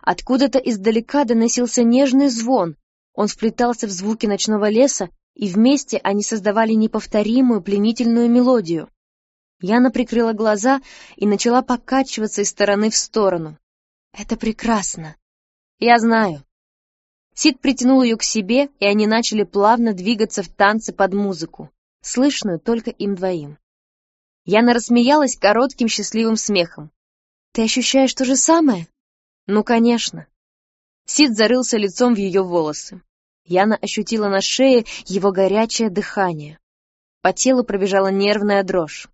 Откуда-то издалека доносился нежный звон, он вплетался в звуки ночного леса, и вместе они создавали неповторимую пленительную мелодию. Яна прикрыла глаза и начала покачиваться из стороны в сторону. «Это прекрасно!» «Я знаю!» Сид притянул ее к себе, и они начали плавно двигаться в танце под музыку, слышную только им двоим. Яна рассмеялась коротким счастливым смехом. «Ты ощущаешь то же самое?» «Ну, конечно!» Сид зарылся лицом в ее волосы. Яна ощутила на шее его горячее дыхание. По телу пробежала нервная дрожь.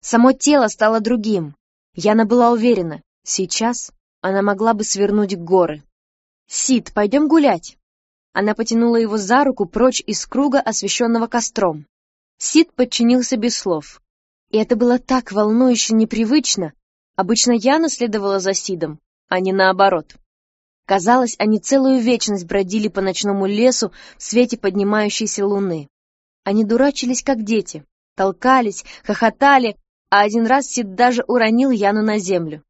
Само тело стало другим. Яна была уверена, сейчас она могла бы свернуть горы. «Сид, пойдем гулять!» Она потянула его за руку прочь из круга, освещенного костром. Сид подчинился без слов. И это было так волнующе непривычно. Обычно Яна следовала за Сидом, а не наоборот. Казалось, они целую вечность бродили по ночному лесу в свете поднимающейся луны. Они дурачились, как дети, толкались, хохотали, а один раз Сид даже уронил Яну на землю.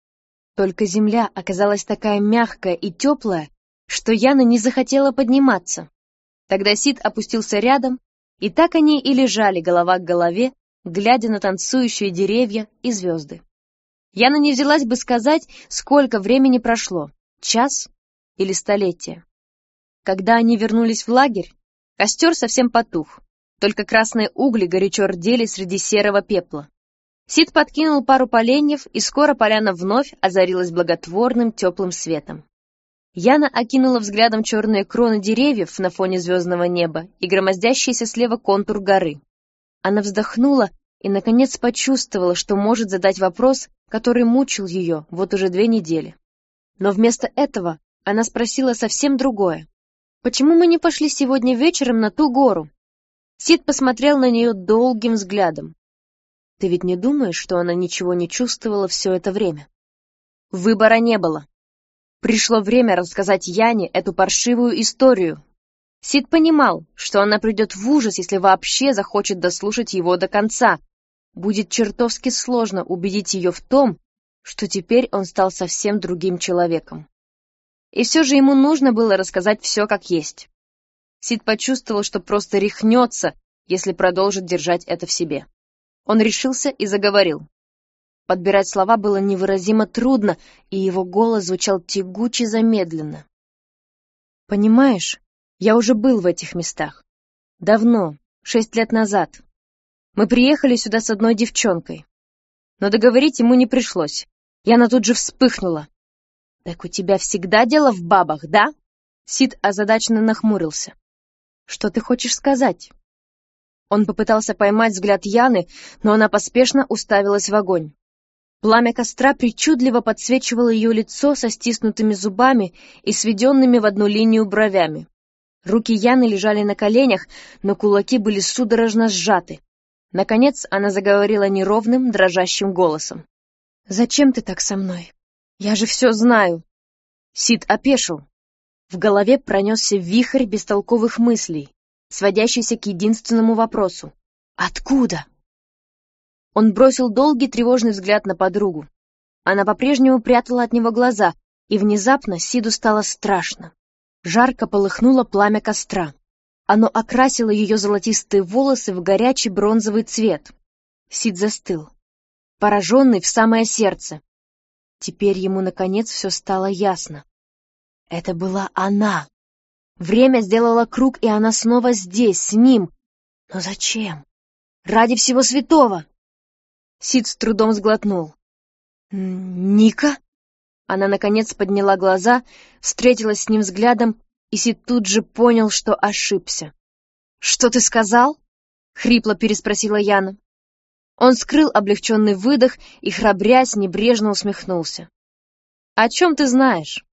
Только земля оказалась такая мягкая и теплая, что Яна не захотела подниматься. Тогда Сид опустился рядом, и так они и лежали голова к голове, глядя на танцующие деревья и звезды. Яна не взялась бы сказать, сколько времени прошло, час или столетие. Когда они вернулись в лагерь, костер совсем потух, только красные угли горячо рдели среди серого пепла. Сид подкинул пару поленьев, и скоро поляна вновь озарилась благотворным теплым светом. Яна окинула взглядом черные кроны деревьев на фоне звездного неба и громоздящийся слева контур горы. Она вздохнула и, наконец, почувствовала, что может задать вопрос, который мучил ее вот уже две недели. Но вместо этого она спросила совсем другое. «Почему мы не пошли сегодня вечером на ту гору?» Сид посмотрел на нее долгим взглядом. Ты ведь не думаешь, что она ничего не чувствовала все это время? Выбора не было. Пришло время рассказать Яне эту паршивую историю. Сид понимал, что она придет в ужас, если вообще захочет дослушать его до конца. Будет чертовски сложно убедить ее в том, что теперь он стал совсем другим человеком. И все же ему нужно было рассказать все как есть. Сид почувствовал, что просто рехнется, если продолжит держать это в себе. Он решился и заговорил. Подбирать слова было невыразимо трудно, и его голос звучал тягуче замедленно. «Понимаешь, я уже был в этих местах. Давно, шесть лет назад. Мы приехали сюда с одной девчонкой. Но договорить ему не пришлось. Яна тут же вспыхнула. «Так у тебя всегда дело в бабах, да?» Сид озадаченно нахмурился. «Что ты хочешь сказать?» Он попытался поймать взгляд Яны, но она поспешно уставилась в огонь. Пламя костра причудливо подсвечивало ее лицо со стиснутыми зубами и сведенными в одну линию бровями. Руки Яны лежали на коленях, но кулаки были судорожно сжаты. Наконец она заговорила неровным, дрожащим голосом. «Зачем ты так со мной? Я же все знаю!» Сид опешил. В голове пронесся вихрь бестолковых мыслей, сводящийся к единственному вопросу. «Откуда?» Он бросил долгий тревожный взгляд на подругу. Она по-прежнему прятала от него глаза, и внезапно Сиду стало страшно. Жарко полыхнуло пламя костра. Оно окрасило ее золотистые волосы в горячий бронзовый цвет. Сид застыл, пораженный в самое сердце. Теперь ему, наконец, все стало ясно. Это была она. Время сделало круг, и она снова здесь, с ним. Но зачем? Ради всего святого! Сид с трудом сглотнул. «Ника?» Она, наконец, подняла глаза, встретилась с ним взглядом, и Сид тут же понял, что ошибся. «Что ты сказал?» — хрипло переспросила Яна. Он скрыл облегченный выдох и, храбрясь, небрежно усмехнулся. «О чем ты знаешь?»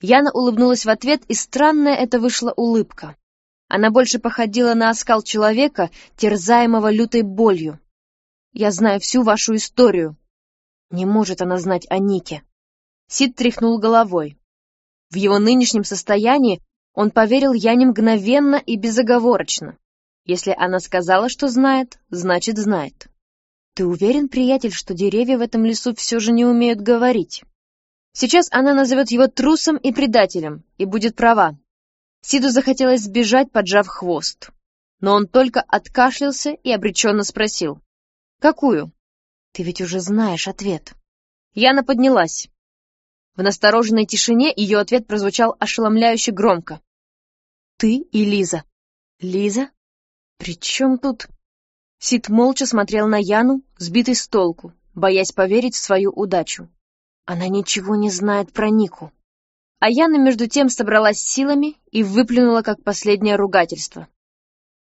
Яна улыбнулась в ответ, и странная это вышла улыбка. Она больше походила на оскал человека, терзаемого лютой болью. Я знаю всю вашу историю. Не может она знать о Нике. Сид тряхнул головой. В его нынешнем состоянии он поверил Яне мгновенно и безоговорочно. Если она сказала, что знает, значит знает. Ты уверен, приятель, что деревья в этом лесу все же не умеют говорить? Сейчас она назовет его трусом и предателем, и будет права. Сиду захотелось сбежать, поджав хвост. Но он только откашлялся и обреченно спросил. «Какую?» «Ты ведь уже знаешь ответ». Яна поднялась. В настороженной тишине ее ответ прозвучал ошеломляюще громко. «Ты и Лиза». «Лиза? При чем тут...» Сид молча смотрел на Яну, сбитый с толку, боясь поверить в свою удачу. Она ничего не знает про Нику. А Яна между тем собралась силами и выплюнула как последнее ругательство.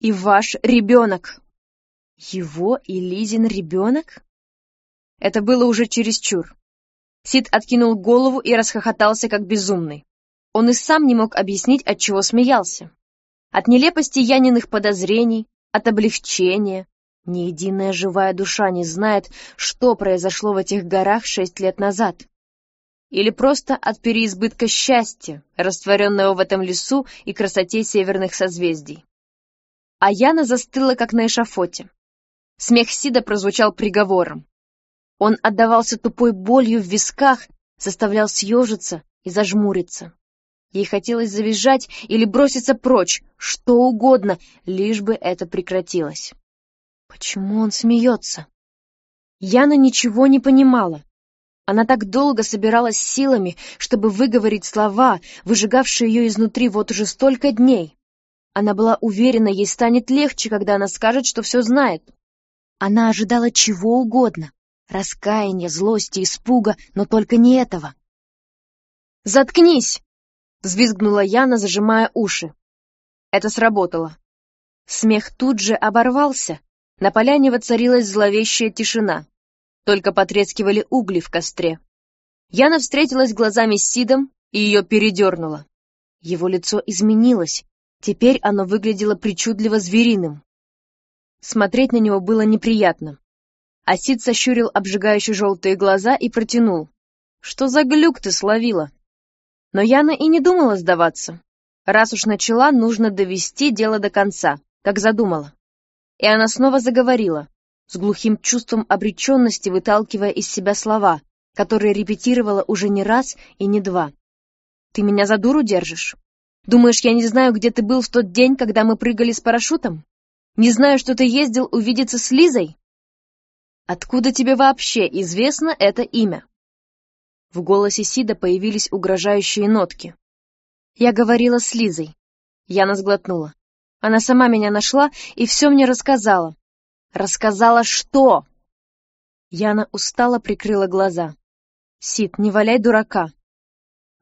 «И ваш ребенок!» Его и Лизин ребенок? Это было уже чересчур. Сид откинул голову и расхохотался, как безумный. Он и сам не мог объяснить, от чего смеялся. От нелепости Яниных подозрений, от облегчения. Ни единая живая душа не знает, что произошло в этих горах шесть лет назад. Или просто от переизбытка счастья, растворенного в этом лесу и красоте северных созвездий. А Яна застыла, как на эшафоте. Смех Сида прозвучал приговором. Он отдавался тупой болью в висках, заставлял съежиться и зажмуриться. Ей хотелось завизжать или броситься прочь, что угодно, лишь бы это прекратилось. Почему он смеется? Яна ничего не понимала. Она так долго собиралась силами, чтобы выговорить слова, выжигавшие ее изнутри вот уже столько дней. Она была уверена, ей станет легче, когда она скажет, что все знает. Она ожидала чего угодно — раскаяния, злости, испуга, но только не этого. «Заткнись!» — взвизгнула Яна, зажимая уши. Это сработало. Смех тут же оборвался, на поляне воцарилась зловещая тишина. Только потрескивали угли в костре. Яна встретилась глазами с Сидом и ее передернуло. Его лицо изменилось, теперь оно выглядело причудливо звериным. Смотреть на него было неприятно. Асид сощурил обжигающие желтые глаза и протянул. «Что за глюк ты словила?» Но Яна и не думала сдаваться. Раз уж начала, нужно довести дело до конца, как задумала. И она снова заговорила, с глухим чувством обреченности выталкивая из себя слова, которые репетировала уже не раз и не два. «Ты меня за дуру держишь? Думаешь, я не знаю, где ты был в тот день, когда мы прыгали с парашютом? Не знаю, что ты ездил увидеться с Лизой? Откуда тебе вообще известно это имя? В голосе Сида появились угрожающие нотки. Я говорила с Лизой. Яна сглотнула. Она сама меня нашла и все мне рассказала. Рассказала что? Яна устало прикрыла глаза. Сид, не валяй дурака.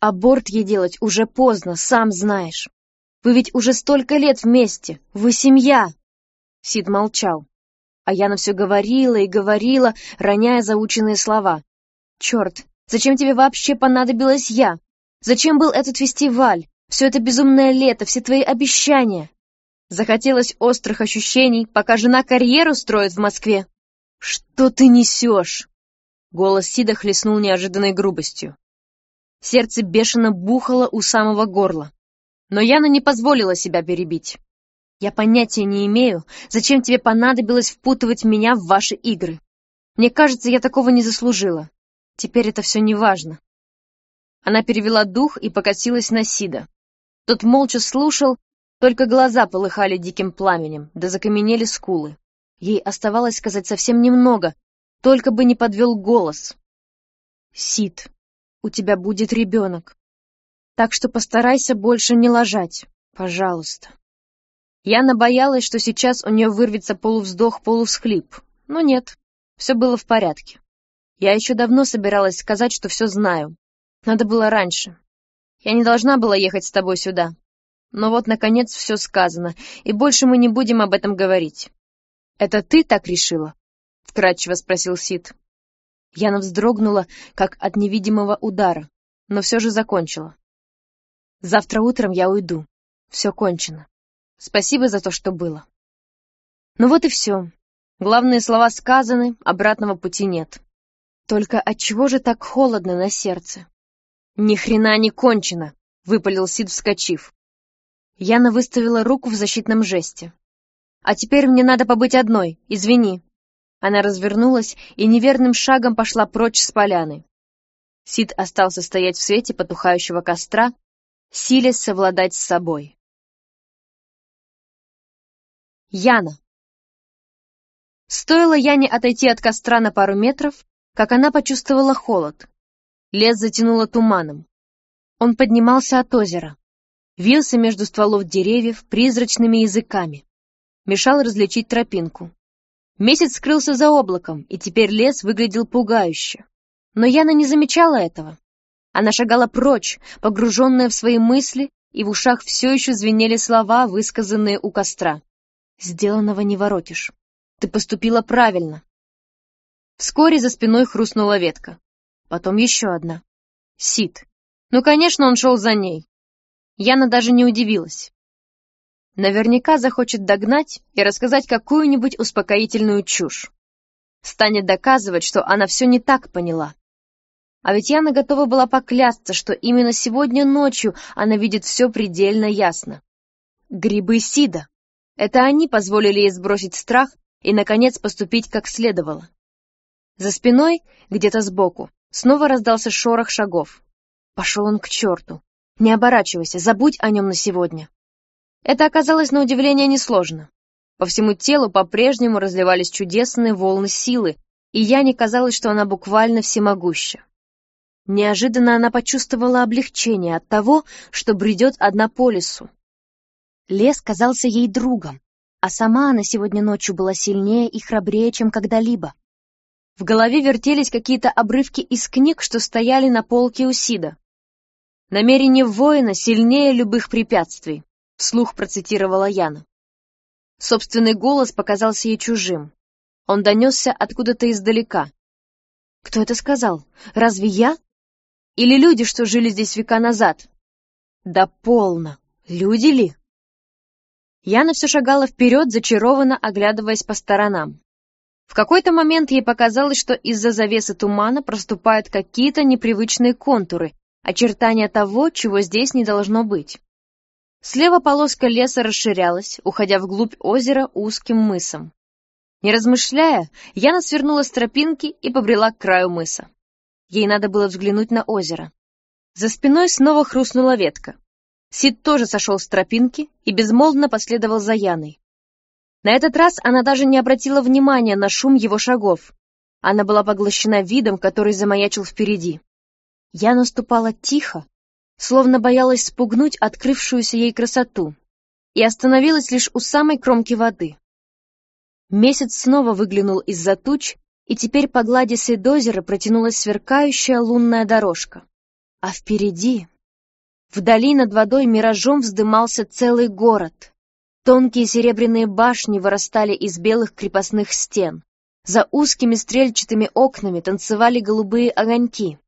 Аборт ей делать уже поздно, сам знаешь. Вы ведь уже столько лет вместе, вы семья. Сид молчал. А Яна все говорила и говорила, роняя заученные слова. «Черт, зачем тебе вообще понадобилась я? Зачем был этот фестиваль? Все это безумное лето, все твои обещания?» Захотелось острых ощущений, пока жена карьеру строит в Москве. «Что ты несешь?» Голос Сида хлестнул неожиданной грубостью. Сердце бешено бухало у самого горла. Но Яна не позволила себя перебить. «Я понятия не имею, зачем тебе понадобилось впутывать меня в ваши игры. Мне кажется, я такого не заслужила. Теперь это все неважно». Она перевела дух и покосилась на Сида. Тот молча слушал, только глаза полыхали диким пламенем, да закаменели скулы. Ей оставалось сказать совсем немного, только бы не подвел голос. «Сид, у тебя будет ребенок. Так что постарайся больше не ложать, пожалуйста». Яна боялась, что сейчас у нее вырвется полувздох, полувсхлип. Но нет, все было в порядке. Я еще давно собиралась сказать, что все знаю. Надо было раньше. Я не должна была ехать с тобой сюда. Но вот, наконец, все сказано, и больше мы не будем об этом говорить. «Это ты так решила?» — вкратчиво спросил Сид. Яна вздрогнула, как от невидимого удара, но все же закончила. «Завтра утром я уйду. Все кончено. Спасибо за то, что было». Ну вот и все. Главные слова сказаны, обратного пути нет. Только отчего же так холодно на сердце? Ни хрена не кончено, выпалил Сид, вскочив. Яна выставила руку в защитном жесте. А теперь мне надо побыть одной, извини. Она развернулась и неверным шагом пошла прочь с поляны. Сид остался стоять в свете потухающего костра, силясь совладать с собой. Яна. Стоило Яне отойти от костра на пару метров, как она почувствовала холод. Лес затянуло туманом. Он поднимался от озера, вился между стволов деревьев призрачными языками мешал различить тропинку. Месяц скрылся за облаком, и теперь лес выглядел пугающе. Но Яна не замечала этого. Она шагала прочь, погруженная в свои мысли, и в ушах все еще звенели слова, высказанные у костра. «Сделанного не воротишь. Ты поступила правильно». Вскоре за спиной хрустнула ветка. Потом еще одна. Сид. Ну, конечно, он шел за ней. Яна даже не удивилась. Наверняка захочет догнать и рассказать какую-нибудь успокоительную чушь. Станет доказывать, что она все не так поняла. А ведь Яна готова была поклясться, что именно сегодня ночью она видит все предельно ясно. Грибы Сида. Это они позволили ей сбросить страх и, наконец, поступить как следовало. За спиной, где-то сбоку, снова раздался шорох шагов. Пошел он к черту. Не оборачивайся, забудь о нем на сегодня. Это оказалось на удивление несложно. По всему телу по-прежнему разливались чудесные волны силы, и Яне казалось, что она буквально всемогуща. Неожиданно она почувствовала облегчение от того, что бредет одна по лесу. Лес казался ей другом, а сама она сегодня ночью была сильнее и храбрее, чем когда-либо. В голове вертелись какие-то обрывки из книг, что стояли на полке у Сида. Намерение воина сильнее любых препятствий вслух процитировала Яна. Собственный голос показался ей чужим. Он донесся откуда-то издалека. Кто это сказал? Разве я? Или люди, что жили здесь века назад? Да полно. Люди ли? Яна все шагала вперед, зачарованно оглядываясь по сторонам. В какой-то момент ей показалось, что из-за завесы тумана проступают какие-то непривычные контуры, очертания того, чего здесь не должно быть. Слева полоска леса расширялась, уходя вглубь озера узким мысом. Не размышляя, Яна свернула с тропинки и побрела к краю мыса. Ей надо было взглянуть на озеро. За спиной снова хрустнула ветка. Сид тоже сошел с тропинки и безмолвно последовал за Яной. На этот раз она даже не обратила внимания на шум его шагов. Она была поглощена видом, который замаячил впереди. Яна ступала тихо, словно боялась спугнуть открывшуюся ей красоту, и остановилась лишь у самой кромки воды. Месяц снова выглянул из-за туч, и теперь по глади Сейдозера протянулась сверкающая лунная дорожка. А впереди, вдали над водой миражом вздымался целый город. Тонкие серебряные башни вырастали из белых крепостных стен. За узкими стрельчатыми окнами танцевали голубые огоньки.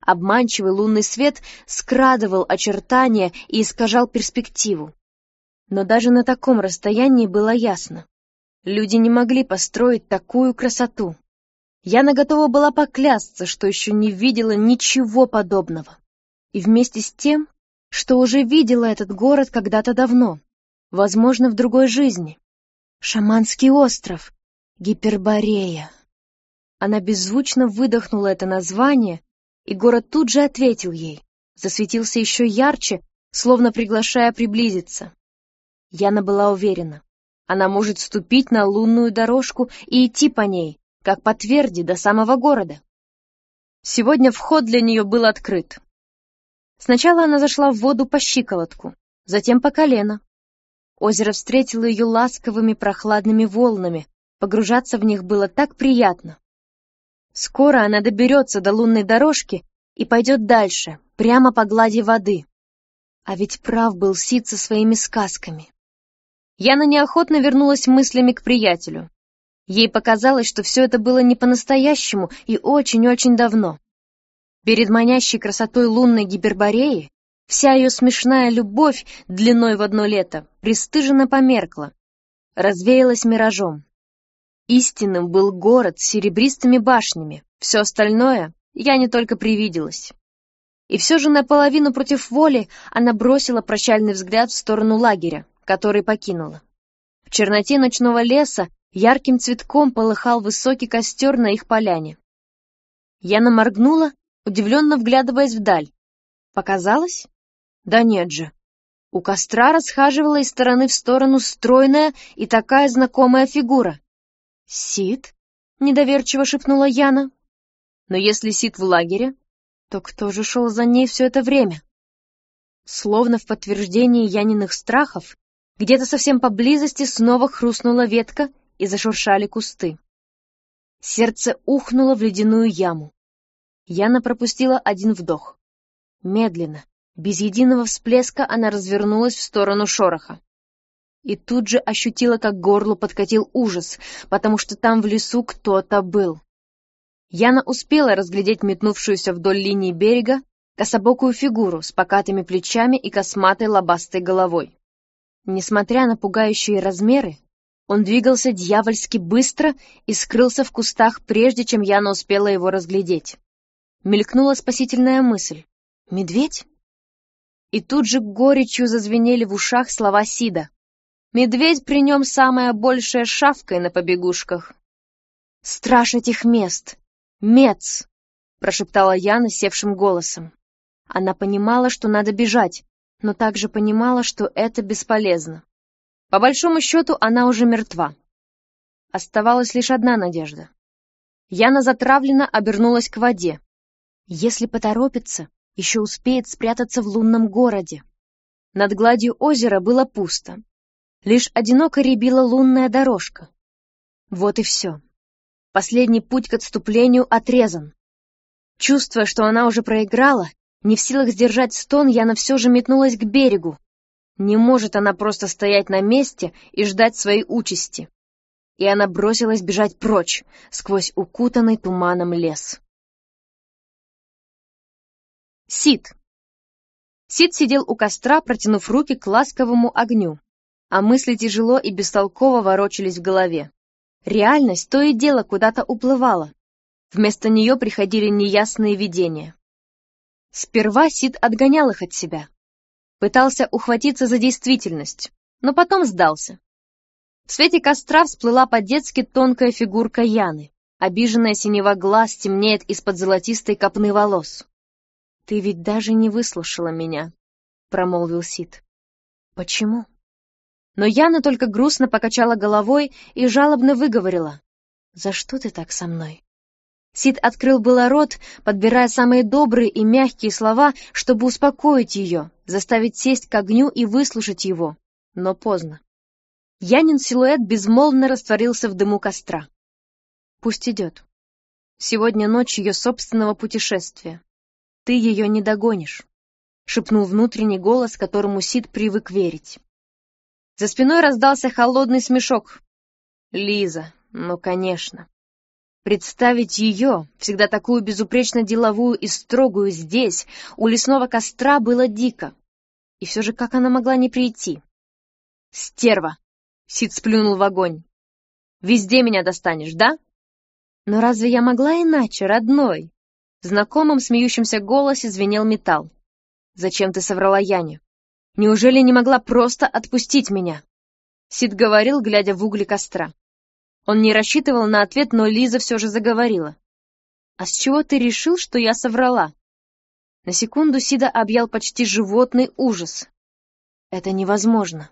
Обманчивый лунный свет скрадывал очертания и искажал перспективу. Но даже на таком расстоянии было ясно. Люди не могли построить такую красоту. Яна готова была поклясться, что еще не видела ничего подобного. И вместе с тем, что уже видела этот город когда-то давно, возможно, в другой жизни. Шаманский остров, Гиперборея. Она беззвучно выдохнула это название, и город тут же ответил ей, засветился еще ярче, словно приглашая приблизиться. Яна была уверена, она может ступить на лунную дорожку и идти по ней, как по тверди до самого города. Сегодня вход для нее был открыт. Сначала она зашла в воду по щиколотку, затем по колено. Озеро встретило ее ласковыми прохладными волнами, погружаться в них было так приятно. Скоро она доберется до лунной дорожки и пойдет дальше, прямо по глади воды. А ведь прав был Сид со своими сказками. Яна неохотно вернулась мыслями к приятелю. Ей показалось, что все это было не по-настоящему и очень-очень давно. Перед манящей красотой лунной гипербореи вся ее смешная любовь длиной в одно лето пристыженно померкла, развеялась миражом. Истинным был город с серебристыми башнями, все остальное я не только привиделась. И все же наполовину против воли она бросила прощальный взгляд в сторону лагеря, который покинула. В черноте ночного леса ярким цветком полыхал высокий костер на их поляне. Яна моргнула, удивленно вглядываясь вдаль. Показалось? Да нет же. У костра расхаживала из стороны в сторону стройная и такая знакомая фигура. «Сид?» — недоверчиво шепнула Яна. «Но если Сид в лагере, то кто же шел за ней все это время?» Словно в подтверждении Яниных страхов, где-то совсем поблизости снова хрустнула ветка и зашуршали кусты. Сердце ухнуло в ледяную яму. Яна пропустила один вдох. Медленно, без единого всплеска, она развернулась в сторону шороха и тут же ощутила, как горло подкатил ужас, потому что там в лесу кто-то был. Яна успела разглядеть метнувшуюся вдоль линии берега кособокую фигуру с покатыми плечами и косматой лобастой головой. Несмотря на пугающие размеры, он двигался дьявольски быстро и скрылся в кустах, прежде чем Яна успела его разглядеть. Мелькнула спасительная мысль. «Медведь?» И тут же горечью зазвенели в ушах слова Сида. Медведь при нем самая большая шавкой на побегушках. «Страж этих мест! Мец!» — прошептала Яна севшим голосом. Она понимала, что надо бежать, но также понимала, что это бесполезно. По большому счету, она уже мертва. Оставалась лишь одна надежда. Яна затравленно обернулась к воде. Если поторопится, еще успеет спрятаться в лунном городе. Над гладью озера было пусто, Лишь одиноко рябила лунная дорожка. Вот и все. Последний путь к отступлению отрезан. Чувствуя, что она уже проиграла, не в силах сдержать стон, Яна все же метнулась к берегу. Не может она просто стоять на месте и ждать своей участи. И она бросилась бежать прочь, сквозь укутанный туманом лес. Сид. Сид сидел у костра, протянув руки к ласковому огню а мысли тяжело и бестолково ворочались в голове. Реальность то и дело куда-то уплывала. Вместо нее приходили неясные видения. Сперва Сид отгонял их от себя. Пытался ухватиться за действительность, но потом сдался. В свете костра всплыла по-детски тонкая фигурка Яны. Обиженная синева глаз темнеет из-под золотистой копны волос. «Ты ведь даже не выслушала меня», — промолвил Сид. «Почему?» Но Яна только грустно покачала головой и жалобно выговорила. «За что ты так со мной?» Сид открыл было рот, подбирая самые добрые и мягкие слова, чтобы успокоить ее, заставить сесть к огню и выслушать его. Но поздно. Янин силуэт безмолвно растворился в дыму костра. Пусть идет. Сегодня ночь ее собственного путешествия. Ты ее не догонишь, — шепнул внутренний голос, которому Сид привык верить. За спиной раздался холодный смешок. Лиза, ну, конечно. Представить ее, всегда такую безупречно деловую и строгую здесь, у лесного костра, было дико. И все же как она могла не прийти? «Стерва!» — Сид сплюнул в огонь. «Везде меня достанешь, да?» «Но разве я могла иначе, родной?» В знакомом смеющемся голосе звенел металл. «Зачем ты соврала Яне? Неужели не могла просто отпустить меня?» Сид говорил, глядя в угли костра. Он не рассчитывал на ответ, но Лиза все же заговорила. «А с чего ты решил, что я соврала?» На секунду Сида объял почти животный ужас. «Это невозможно.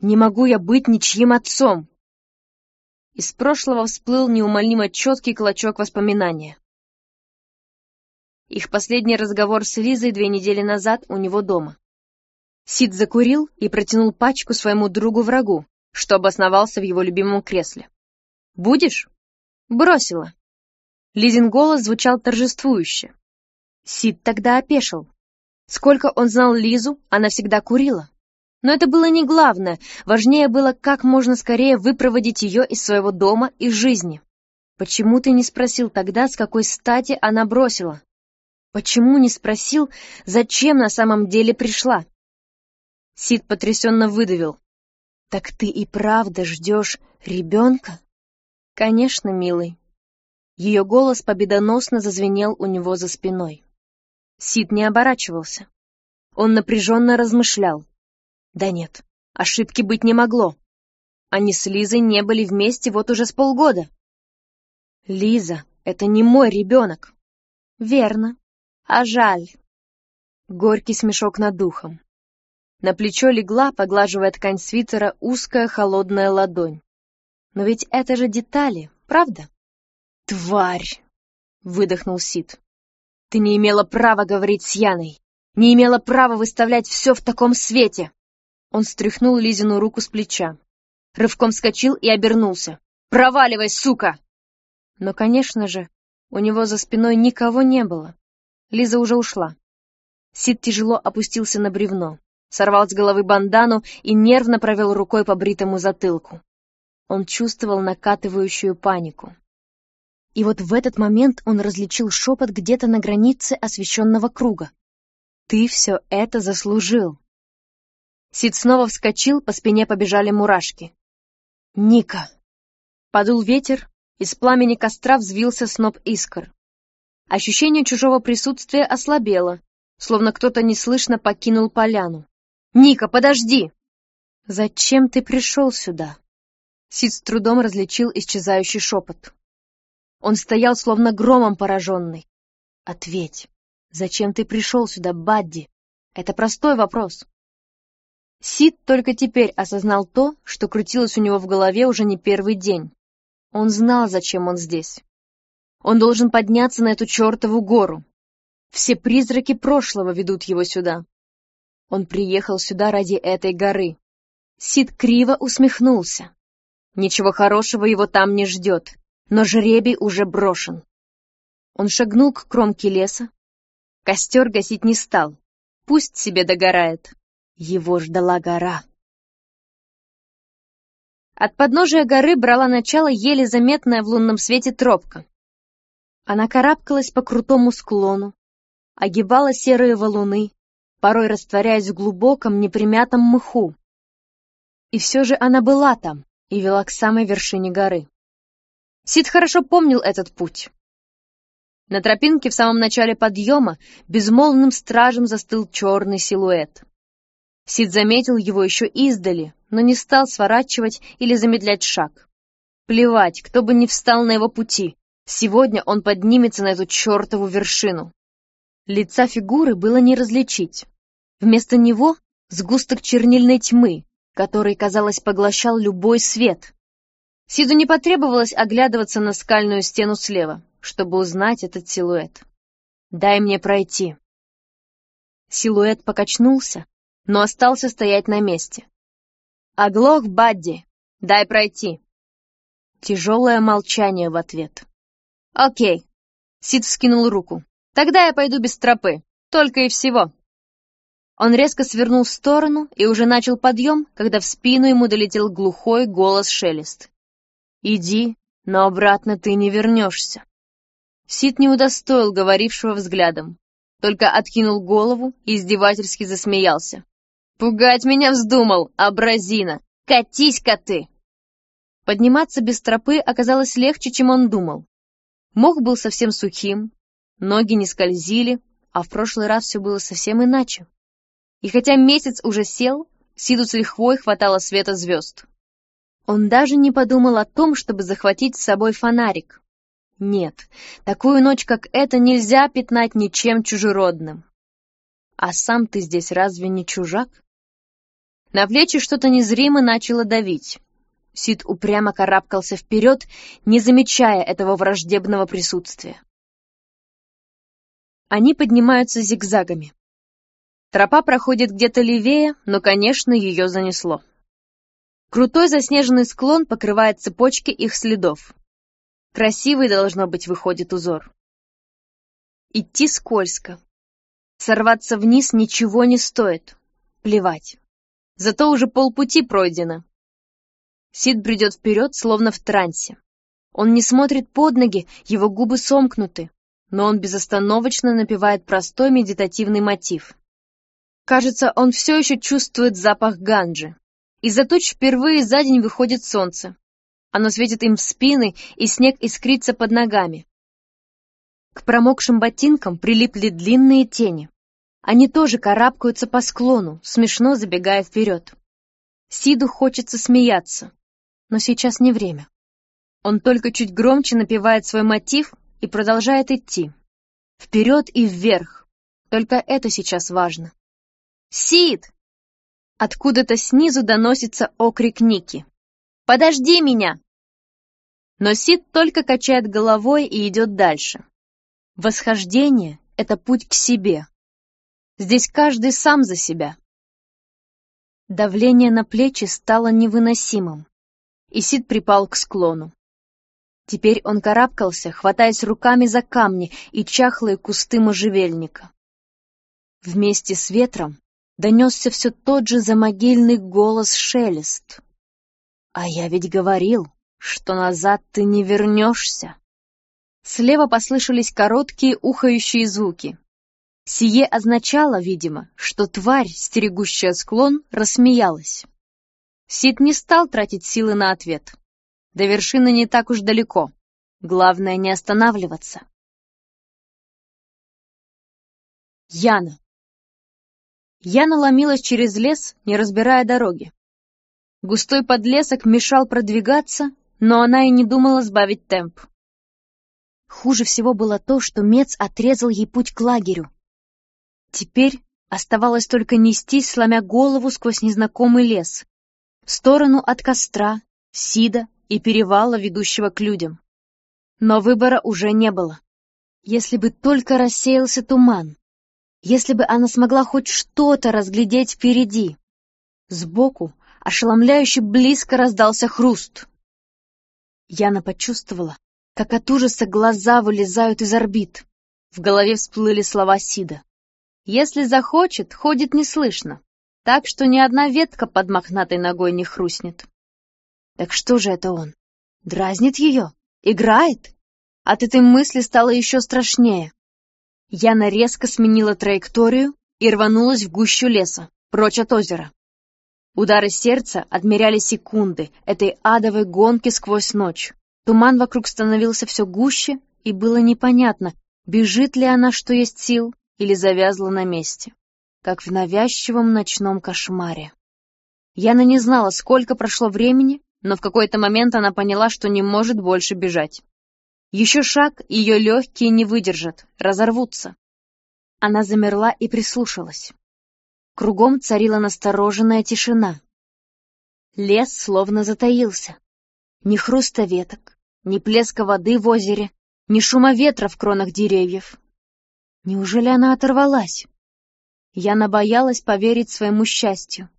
Не могу я быть ничьим отцом!» Из прошлого всплыл неумолимо четкий клочок воспоминания. Их последний разговор с Лизой две недели назад у него дома. Сид закурил и протянул пачку своему другу-врагу, что обосновался в его любимом кресле. «Будешь?» «Бросила». Лизин голос звучал торжествующе. Сид тогда опешил. Сколько он знал Лизу, она всегда курила. Но это было не главное, важнее было, как можно скорее выпроводить ее из своего дома и жизни. Почему ты не спросил тогда, с какой стати она бросила? Почему не спросил, зачем на самом деле пришла? Сид потрясенно выдавил. «Так ты и правда ждешь ребенка?» «Конечно, милый». Ее голос победоносно зазвенел у него за спиной. Сид не оборачивался. Он напряженно размышлял. Да нет, ошибки быть не могло. Они с Лизой не были вместе вот уже с полгода. Лиза, это не мой ребенок. Верно. А жаль. Горький смешок над духом. На плечо легла, поглаживая ткань свитера, узкая холодная ладонь. Но ведь это же детали, правда? Тварь! Выдохнул Сид. Ты не имела права говорить с Яной. Не имела права выставлять все в таком свете. Он стряхнул Лизину руку с плеча. Рывком вскочил и обернулся. «Проваливай, сука!» Но, конечно же, у него за спиной никого не было. Лиза уже ушла. Сид тяжело опустился на бревно, сорвал с головы бандану и нервно провел рукой по бритому затылку. Он чувствовал накатывающую панику. И вот в этот момент он различил шепот где-то на границе освещенного круга. «Ты все это заслужил!» Сид снова вскочил, по спине побежали мурашки. «Ника!» Подул ветер, из пламени костра взвился сноп искр. Ощущение чужого присутствия ослабело, словно кто-то неслышно покинул поляну. «Ника, подожди!» «Зачем ты пришел сюда?» Сид с трудом различил исчезающий шепот. Он стоял, словно громом пораженный. «Ответь, зачем ты пришел сюда, Бадди? Это простой вопрос». Сид только теперь осознал то, что крутилось у него в голове уже не первый день. Он знал, зачем он здесь. Он должен подняться на эту чертову гору. Все призраки прошлого ведут его сюда. Он приехал сюда ради этой горы. Сид криво усмехнулся. Ничего хорошего его там не ждет, но жребий уже брошен. Он шагнул к кромке леса. Костер гасить не стал. Пусть себе догорает. Его ждала гора. От подножия горы брала начало еле заметная в лунном свете тропка. Она карабкалась по крутому склону, огибала серые валуны, порой растворяясь в глубоком непримятом мху. И все же она была там и вела к самой вершине горы. Сид хорошо помнил этот путь. На тропинке в самом начале подъема безмолвным стражем застыл черный силуэт. Сид заметил его еще издали, но не стал сворачивать или замедлять шаг. Плевать, кто бы ни встал на его пути, сегодня он поднимется на эту чертову вершину. Лица фигуры было не различить. Вместо него сгусток чернильной тьмы, который, казалось, поглощал любой свет. Сиду не потребовалось оглядываться на скальную стену слева, чтобы узнать этот силуэт. «Дай мне пройти». Силуэт покачнулся, но остался стоять на месте. «Оглох, Бадди! Дай пройти!» Тяжелое молчание в ответ. «Окей!» Сид вскинул руку. «Тогда я пойду без тропы. Только и всего!» Он резко свернул в сторону и уже начал подъем, когда в спину ему долетел глухой голос шелест. «Иди, но обратно ты не вернешься». Сид не удостоил говорившего взглядом, только откинул голову и издевательски засмеялся. «Пугать меня вздумал, абразина! Катись-ка ты!» Подниматься без тропы оказалось легче, чем он думал. Мох был совсем сухим, ноги не скользили, а в прошлый раз все было совсем иначе. И хотя месяц уже сел, Сиду с лихвой хватало света звезд. Он даже не подумал о том, чтобы захватить с собой фонарик. Нет, такую ночь, как эта, нельзя пятнать ничем чужеродным. А сам ты здесь разве не чужак? На плечи что-то незримо начало давить. Сид упрямо карабкался вперед, не замечая этого враждебного присутствия. Они поднимаются зигзагами. Тропа проходит где-то левее, но, конечно, ее занесло. Крутой заснеженный склон покрывает цепочки их следов. Красивый, должно быть, выходит узор. Идти скользко. Сорваться вниз ничего не стоит. Плевать. Зато уже полпути пройдено. Сид бредет вперед, словно в трансе. Он не смотрит под ноги, его губы сомкнуты, но он безостановочно напевает простой медитативный мотив. Кажется, он все еще чувствует запах ганджи. Из-за туч впервые за день выходит солнце. Оно светит им в спины, и снег искрится под ногами. К промокшим ботинкам прилипли длинные тени. Они тоже карабкаются по склону, смешно забегая вперед. Сиду хочется смеяться, но сейчас не время. Он только чуть громче напевает свой мотив и продолжает идти. Вперед и вверх. Только это сейчас важно. «Сид!» Откуда-то снизу доносится окрик Ники. «Подожди меня!» Но Сид только качает головой и идет дальше. Восхождение — это путь к себе. Здесь каждый сам за себя. Давление на плечи стало невыносимым, и Сид припал к склону. Теперь он карабкался, хватаясь руками за камни и чахлые кусты можжевельника. Вместе с ветром донесся все тот же замогильный голос шелест. «А я ведь говорил, что назад ты не вернешься!» Слева послышались короткие ухающие звуки. Сие означало, видимо, что тварь, стерегущая склон, рассмеялась. Сид не стал тратить силы на ответ. До вершины не так уж далеко. Главное не останавливаться. Яна. Яна ломилась через лес, не разбирая дороги. Густой подлесок мешал продвигаться, но она и не думала сбавить темп. Хуже всего было то, что Мец отрезал ей путь к лагерю. Теперь оставалось только нестись, сломя голову сквозь незнакомый лес, в сторону от костра, сида и перевала, ведущего к людям. Но выбора уже не было. Если бы только рассеялся туман, если бы она смогла хоть что-то разглядеть впереди. Сбоку ошеломляюще близко раздался хруст. Яна почувствовала, как от ужаса глаза вылезают из орбит. В голове всплыли слова Сида. «Если захочет, ходит неслышно, так что ни одна ветка под мохнатой ногой не хрустнет». Так что же это он? Дразнит ее? Играет? От этой мысли стало еще страшнее. Яна резко сменила траекторию и рванулась в гущу леса, прочь от озера. Удары сердца отмеряли секунды этой адовой гонки сквозь ночь. Туман вокруг становился все гуще, и было непонятно, бежит ли она, что есть сил, или завязла на месте, как в навязчивом ночном кошмаре. Яна не знала, сколько прошло времени, но в какой-то момент она поняла, что не может больше бежать. Еще шаг, ее легкие не выдержат, разорвутся. Она замерла и прислушалась. Кругом царила настороженная тишина. Лес словно затаился. Ни хруста веток, ни плеска воды в озере, ни шума ветра в кронах деревьев. Неужели она оторвалась? Яна боялась поверить своему счастью.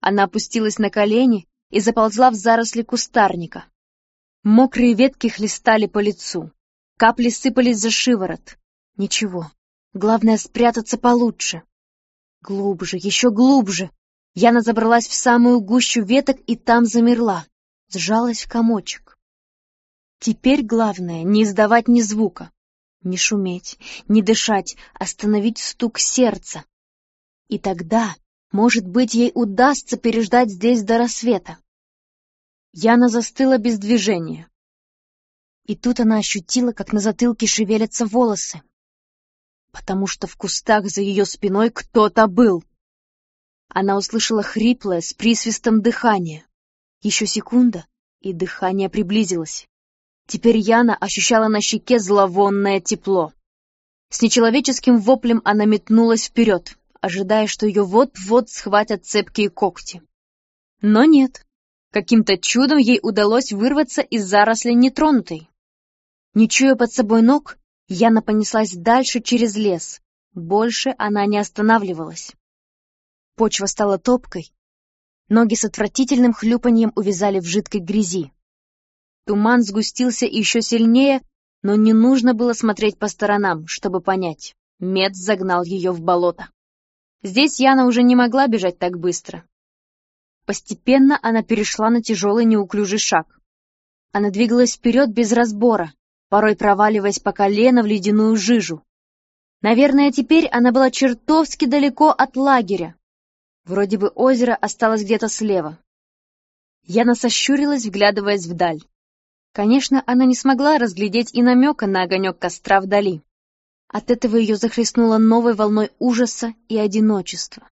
Она опустилась на колени и заползла в заросли кустарника. Мокрые ветки хлестали по лицу. Капли сыпались за шиворот. Ничего. Главное спрятаться получше. Глубже, еще глубже. Яна забралась в самую гущу веток и там замерла, сжалась в комочек. Теперь главное — не издавать ни звука, не шуметь, не дышать, остановить стук сердца. И тогда, может быть, ей удастся переждать здесь до рассвета. Яна застыла без движения. И тут она ощутила, как на затылке шевелятся волосы. Потому что в кустах за ее спиной кто-то был. Она услышала хриплое, с присвистом дыхание. Еще секунда, и дыхание приблизилось. Теперь Яна ощущала на щеке зловонное тепло. С нечеловеческим воплем она метнулась вперед, ожидая, что ее вот-вот схватят цепкие когти. Но нет. Каким-то чудом ей удалось вырваться из заросли нетронутой. Не чуя под собой ног, Яна понеслась дальше через лес. Больше она не останавливалась. Почва стала топкой. Ноги с отвратительным хлюпаньем увязали в жидкой грязи. Туман сгустился еще сильнее, но не нужно было смотреть по сторонам, чтобы понять. Мед загнал ее в болото. Здесь Яна уже не могла бежать так быстро. Постепенно она перешла на тяжелый неуклюжий шаг. Она двигалась вперед без разбора, порой проваливаясь по колено в ледяную жижу. Наверное, теперь она была чертовски далеко от лагеря. Вроде бы озеро осталось где-то слева. Яна сощурилась, вглядываясь вдаль. Конечно, она не смогла разглядеть и намека на огонек костра вдали. От этого ее захлестнуло новой волной ужаса и одиночества.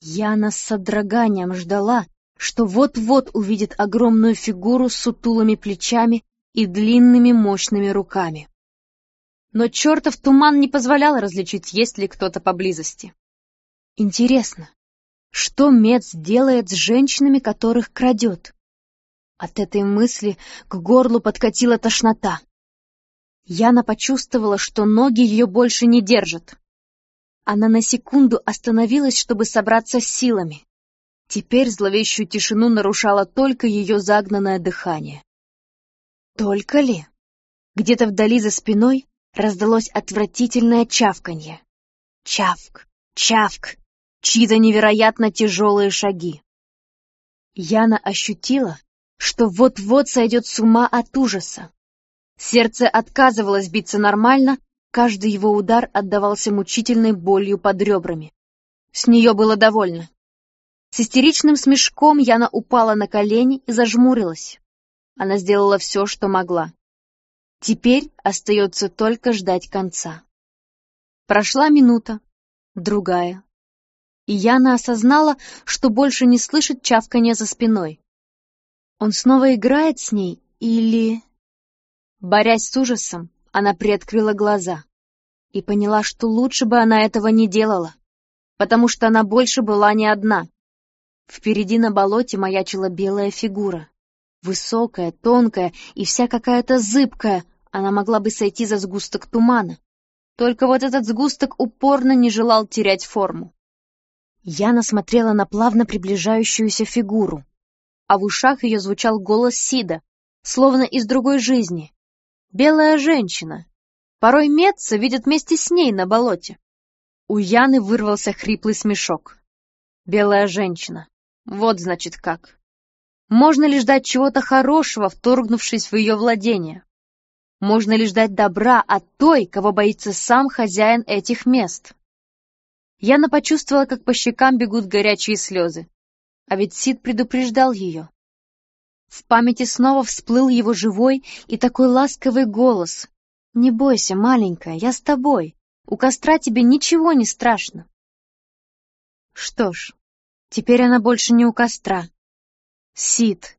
Яна с содроганием ждала, что вот-вот увидит огромную фигуру с сутулыми плечами и длинными мощными руками. Но чертов туман не позволял различить, есть ли кто-то поблизости. Интересно, что Мец делает с женщинами, которых крадет? От этой мысли к горлу подкатила тошнота. Яна почувствовала, что ноги ее больше не держат. Она на секунду остановилась, чтобы собраться с силами. Теперь зловещую тишину нарушало только ее загнанное дыхание. Только ли? Где-то вдали за спиной раздалось отвратительное чавканье. Чавк, чавк, чьи-то невероятно тяжелые шаги. Яна ощутила, что вот-вот сойдет с ума от ужаса. Сердце отказывалось биться нормально, Каждый его удар отдавался мучительной болью под ребрами. С нее было довольно. С истеричным смешком Яна упала на колени и зажмурилась. Она сделала все, что могла. Теперь остается только ждать конца. Прошла минута, другая. И Яна осознала, что больше не слышит чавканья за спиной. Он снова играет с ней или... Борясь с ужасом, она приоткрыла глаза и поняла, что лучше бы она этого не делала, потому что она больше была не одна. Впереди на болоте маячила белая фигура. Высокая, тонкая и вся какая-то зыбкая, она могла бы сойти за сгусток тумана. Только вот этот сгусток упорно не желал терять форму. Яна смотрела на плавно приближающуюся фигуру, а в ушах ее звучал голос Сида, словно из другой жизни. Белая женщина. Порой Метца видят вместе с ней на болоте. У Яны вырвался хриплый смешок. Белая женщина. Вот значит как. Можно ли ждать чего-то хорошего, вторгнувшись в ее владение? Можно ли ждать добра от той, кого боится сам хозяин этих мест? Яна почувствовала, как по щекам бегут горячие слезы. А ведь Сид предупреждал ее. В памяти снова всплыл его живой и такой ласковый голос. «Не бойся, маленькая, я с тобой. У костра тебе ничего не страшно». Что ж, теперь она больше не у костра. Сид.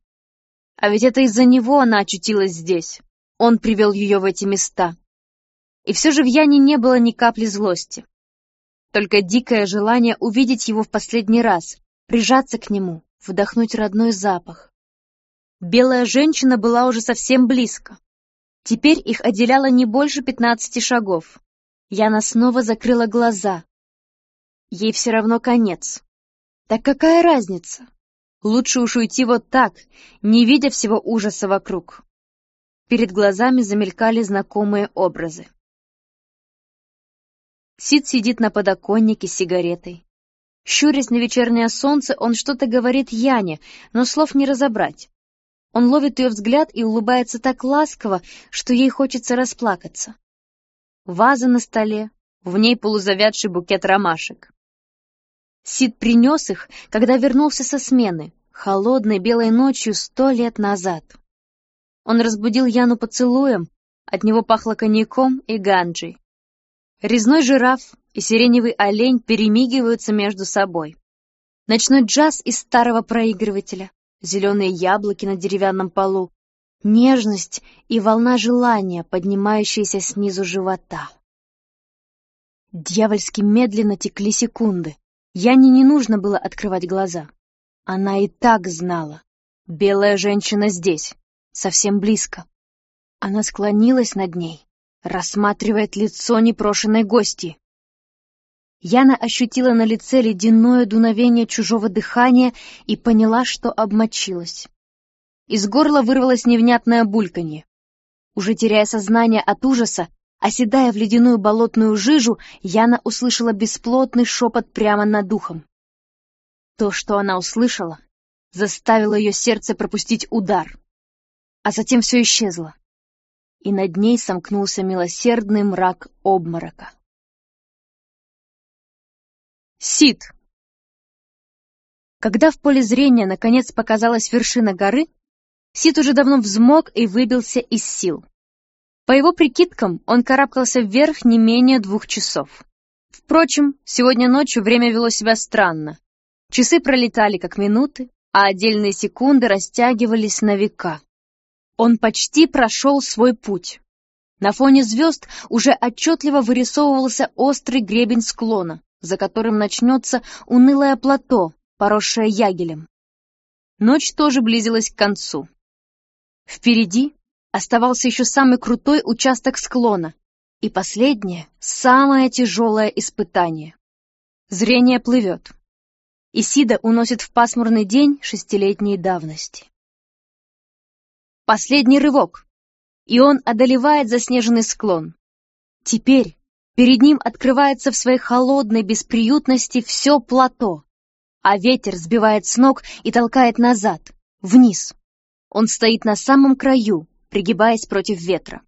А ведь это из-за него она очутилась здесь. Он привел ее в эти места. И все же в Яне не было ни капли злости. Только дикое желание увидеть его в последний раз, прижаться к нему, вдохнуть родной запах. Белая женщина была уже совсем близко. Теперь их отделяло не больше пятнадцати шагов. Яна снова закрыла глаза. Ей все равно конец. Так какая разница? Лучше уж уйти вот так, не видя всего ужаса вокруг. Перед глазами замелькали знакомые образы. Сид сидит на подоконнике с сигаретой. Щурясь на вечернее солнце, он что-то говорит Яне, но слов не разобрать. Он ловит ее взгляд и улыбается так ласково, что ей хочется расплакаться. Ваза на столе, в ней полузавядший букет ромашек. Сид принес их, когда вернулся со смены, холодной белой ночью сто лет назад. Он разбудил Яну поцелуем, от него пахло коньяком и ганджей. Резной жираф и сиреневый олень перемигиваются между собой. Ночной джаз из старого проигрывателя, зеленые яблоки на деревянном полу, нежность и волна желания, поднимающаяся снизу живота. Дьявольски медленно текли секунды. Яне не нужно было открывать глаза. Она и так знала. Белая женщина здесь, совсем близко. Она склонилась над ней, рассматривает лицо непрошенной гости. Яна ощутила на лице ледяное дуновение чужого дыхания и поняла, что обмочилась. Из горла вырвалось невнятное бульканье. Уже теряя сознание от ужаса, оседая в ледяную болотную жижу, Яна услышала бесплотный шепот прямо над духом. То, что она услышала, заставило ее сердце пропустить удар. А затем все исчезло и над ней сомкнулся милосердный мрак обморока. Сид! Когда в поле зрения наконец показалась вершина горы, Сид уже давно взмок и выбился из сил. По его прикидкам, он карабкался вверх не менее двух часов. Впрочем, сегодня ночью время вело себя странно. Часы пролетали как минуты, а отдельные секунды растягивались на века. Он почти прошел свой путь. На фоне звезд уже отчетливо вырисовывался острый гребень склона, за которым начнется унылое плато, поросшее ягелем. Ночь тоже близилась к концу. Впереди оставался еще самый крутой участок склона и последнее, самое тяжелое испытание. Зрение плывет. Исида уносит в пасмурный день шестилетней давности. Последний рывок, и он одолевает заснеженный склон. Теперь перед ним открывается в своей холодной бесприютности все плато, а ветер сбивает с ног и толкает назад, вниз. Он стоит на самом краю, пригибаясь против ветра.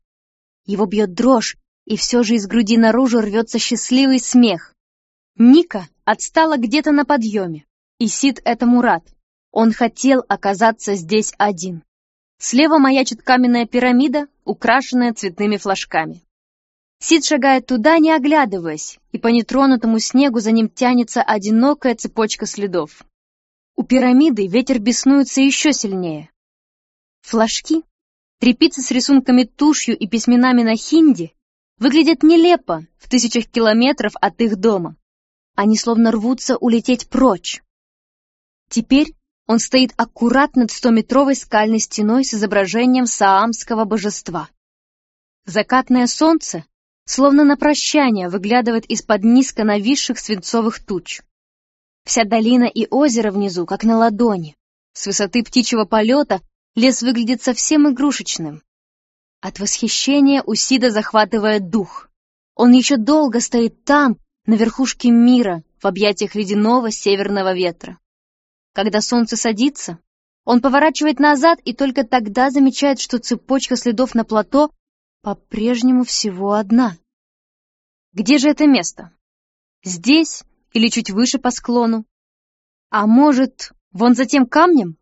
Его бьет дрожь, и все же из груди наружу рвется счастливый смех. Ника отстала где-то на подъеме, и Сид этому рад. Он хотел оказаться здесь один. Слева маячит каменная пирамида, украшенная цветными флажками. Сид шагает туда, не оглядываясь, и по нетронутому снегу за ним тянется одинокая цепочка следов. У пирамиды ветер беснуется еще сильнее. Флажки, трепицы с рисунками тушью и письменами на хинди, выглядят нелепо в тысячах километров от их дома. Они словно рвутся улететь прочь. Теперь он стоит аккурат над стометровой скальной стеной с изображением саамского божества. Закатное солнце, словно на прощание, выглядывает из-под низко нависших свинцовых туч. Вся долина и озеро внизу, как на ладони. С высоты птичьего полета лес выглядит совсем игрушечным. От восхищения Усида захватывает дух. Он еще долго стоит там, на верхушке мира, в объятиях ледяного северного ветра. Когда солнце садится, он поворачивает назад и только тогда замечает, что цепочка следов на плато по-прежнему всего одна. Где же это место? Здесь или чуть выше по склону? А может, вон за тем камнем?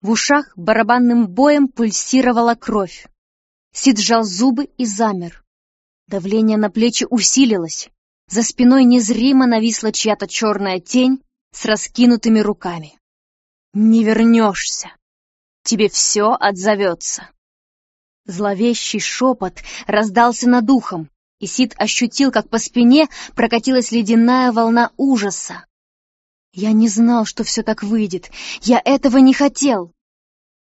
В ушах барабанным боем пульсировала кровь. Сид сжал зубы и замер. Давление на плечи усилилось. За спиной незримо нависла чья-то черная тень, с раскинутыми руками. «Не вернешься! Тебе все отзовется!» Зловещий шепот раздался над ухом, и Сид ощутил, как по спине прокатилась ледяная волна ужаса. «Я не знал, что все так выйдет. Я этого не хотел!»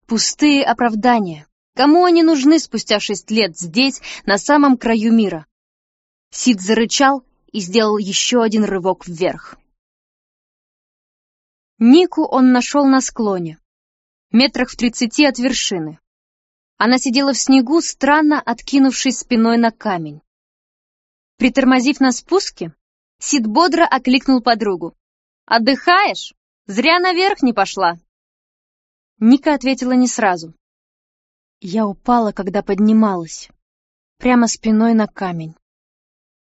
Пустые оправдания. Кому они нужны спустя шесть лет здесь, на самом краю мира? Сид зарычал и сделал еще один рывок вверх. Нику он нашел на склоне, метрах в тридцати от вершины. Она сидела в снегу, странно откинувшись спиной на камень. Притормозив на спуске, Сид бодро окликнул подругу. «Отдыхаешь? Зря наверх не пошла!» Ника ответила не сразу. Я упала, когда поднималась, прямо спиной на камень.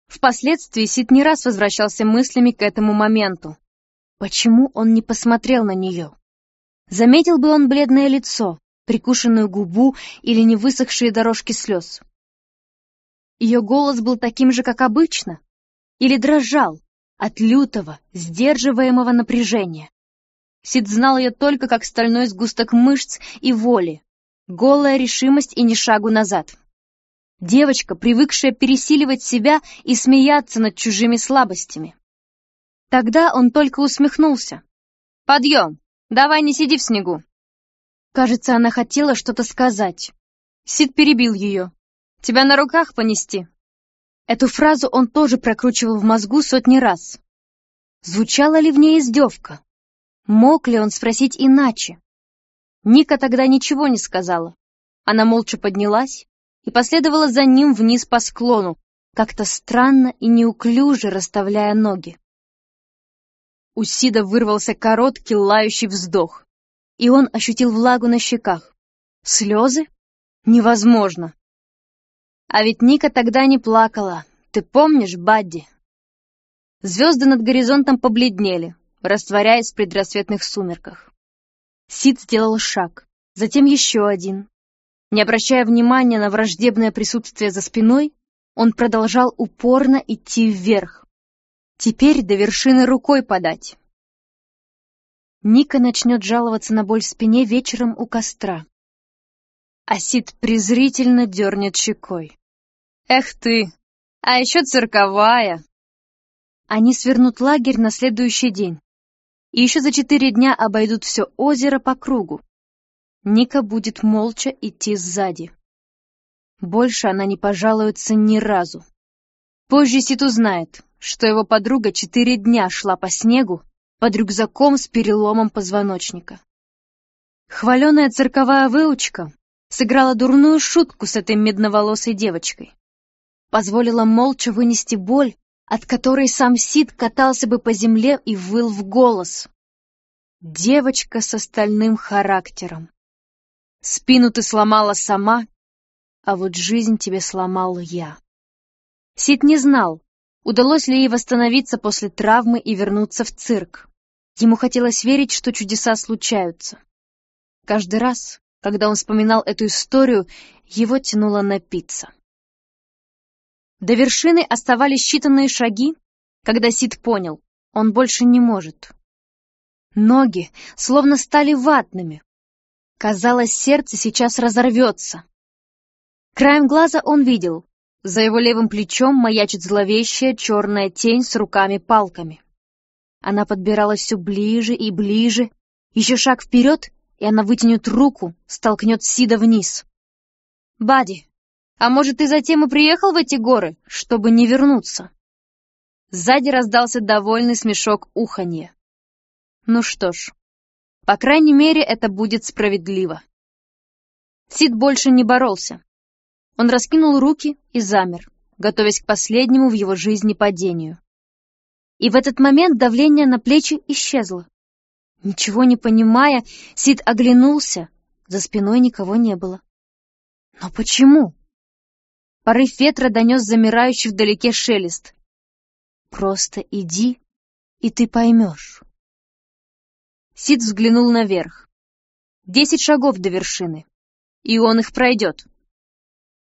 Впоследствии Сид не раз возвращался мыслями к этому моменту. Почему он не посмотрел на нее? Заметил бы он бледное лицо, прикушенную губу или невысохшие дорожки слез. Ее голос был таким же, как обычно, или дрожал от лютого, сдерживаемого напряжения. Сид знал ее только как стальной сгусток мышц и воли, голая решимость и ни шагу назад. Девочка, привыкшая пересиливать себя и смеяться над чужими слабостями. Тогда он только усмехнулся. «Подъем! Давай не сиди в снегу!» Кажется, она хотела что-то сказать. Сид перебил ее. «Тебя на руках понести?» Эту фразу он тоже прокручивал в мозгу сотни раз. Звучала ли в ней издевка? Мог ли он спросить иначе? Ника тогда ничего не сказала. Она молча поднялась и последовала за ним вниз по склону, как-то странно и неуклюже расставляя ноги. У Сида вырвался короткий лающий вздох, и он ощутил влагу на щеках. Слезы? Невозможно. А ведь Ника тогда не плакала. Ты помнишь, Бадди? Звезды над горизонтом побледнели, растворяясь в предрассветных сумерках. Сид сделал шаг, затем еще один. Не обращая внимания на враждебное присутствие за спиной, он продолжал упорно идти вверх. Теперь до вершины рукой подать. Ника начнет жаловаться на боль в спине вечером у костра. Асид презрительно дернет щекой. «Эх ты! А еще цирковая!» Они свернут лагерь на следующий день и еще за четыре дня обойдут все озеро по кругу. Ника будет молча идти сзади. Больше она не пожалуется ни разу. Позже Сит узнает, что его подруга четыре дня шла по снегу под рюкзаком с переломом позвоночника. Хваленая цирковая выучка сыграла дурную шутку с этой медноволосой девочкой. Позволила молча вынести боль от которой сам Сид катался бы по земле и выл в голос. Девочка с остальным характером. Спину ты сломала сама, а вот жизнь тебе сломал я. Сид не знал, удалось ли ей восстановиться после травмы и вернуться в цирк. Ему хотелось верить, что чудеса случаются. Каждый раз, когда он вспоминал эту историю, его тянуло напиться. До вершины оставались считанные шаги, когда Сид понял, он больше не может. Ноги словно стали ватными. Казалось, сердце сейчас разорвется. Краем глаза он видел, за его левым плечом маячит зловещая черная тень с руками-палками. Она подбиралась все ближе и ближе. Еще шаг вперед, и она вытянет руку, столкнет Сида вниз. «Бади, а может, ты затем и приехал в эти горы, чтобы не вернуться?» Сзади раздался довольный смешок уханья. Ну что ж, по крайней мере, это будет справедливо. Сид больше не боролся. Он раскинул руки и замер, готовясь к последнему в его жизни падению. И в этот момент давление на плечи исчезло. Ничего не понимая, Сид оглянулся, за спиной никого не было. Но почему? Порыв ветра донес замирающий вдалеке шелест. «Просто иди, и ты поймешь». Сид взглянул наверх. Десять шагов до вершины, и он их пройдет.